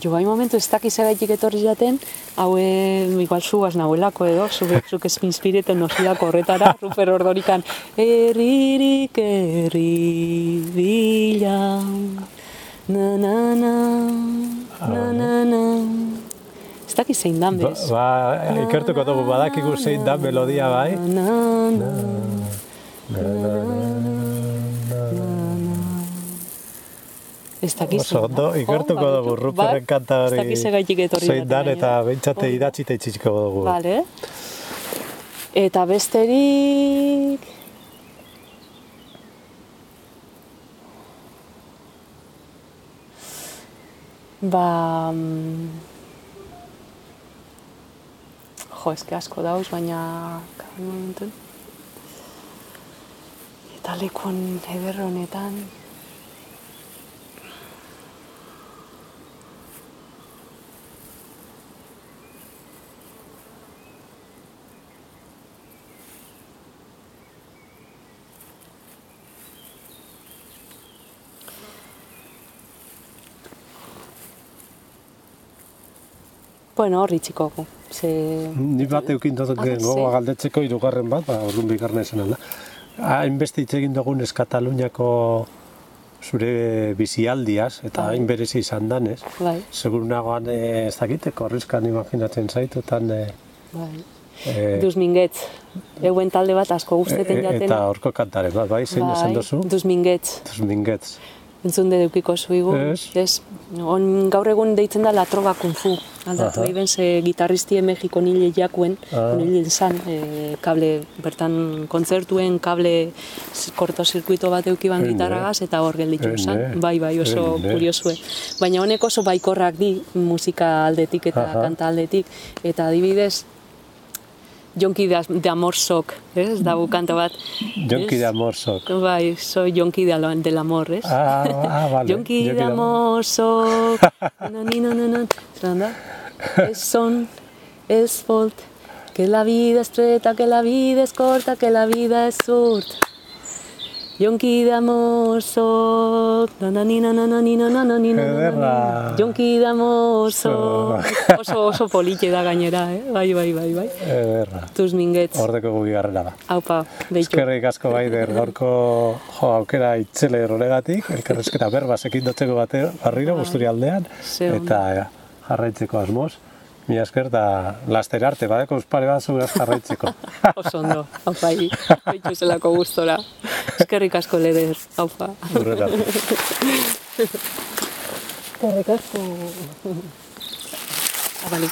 Jo, bai momentu ez dakiz egaitik etorri jaten, hau igual zugaz nahuelako edo, zuk, zuk ez inspireten nosilako horretara, Ruper Ordorikan, erririk erri bila, na na na, na na na, Ez dakit zein dan Ba, bez. ba, ikertuko dugu badakigu zein da melodia bai. Na, na, Ez dakit Oso ondo, ikertuko Oh, dugu baditu. Ruperren Ba, kanta Ez hori. dakit zegaitik etorri Zein dan eta baina. behintzate Hori da. idatzita itxiko dugu. Vale. Eta besterik... Ba... Jo, eske asko dauz, baina... momentun. Eta lekon eder honetan... Bueno, horri txikoku. Ze... Ni bat eukin dut Ah, gogoa ze? galdetzeko hirugarren bat, ba, orduan bigarren esan alda. Hainbeste hitz egin dugun ez Kataluniako zure bizialdiaz, eta Bai. hain berezi izan danez. Bai, Segur nagoan eh, ez dakiteko, horrizkan imaginatzen zaitutan eh, bai. eh, Dus mingetz. Euen talde bat asko guzteten e- jaten. eta horko kantaren bat, bai, zein esan duzu? Dus mingetz. Dus mingetz. Entzun de deukiko zuigu. Ez. Ez. On, gaur egun deitzen da latroba kung fu. Aldatu egin ze gitarristie Mexiko nile jakuen, Ah. nile zan, e, kable, bertan kontzertuen kable kortozirkuito bat eukiban gitarragaz, eta hor gelditu zan. Bai, bai, oso kuriosue. Baina honek oso baikorrak di musika aldetik eta Aha. kanta aldetik. Eta adibidez, Jonki de, de Amor Sok, ez? Dago kanta bat. Jonki de amor sok. Bai, soy Jonki de, del amor, ez? Ah, ah, vale. Jonki de amor soy. No, ni, no, no, no. Anda. Es son, es volt. Que la vida es estreta, que la vida es corta, que la vida es surt. Jonki no, no, no, Ederra. no. Jonki soy. Oso, oso polite da gainera, eh? Bai, bai, bai, bai. Ederra. Tuz mingetz. Hordeko bigarrena da. Aupa, beitu. Eskerrik asko bai der gaurko jo aukera itzele horregatik, elkarrezketa berba sekin dotzeko bate barriro gusturi aldean Ze ondo. eta ja, jarraitzeko asmoz. Mi esker da laster arte badeko uspare bat zuraz jarraitzeko. Oso ondo, aupai, beitu zelako gustora. Eskerrik asko leder, aupa. Hurrera. Eskerrik asko. Abali.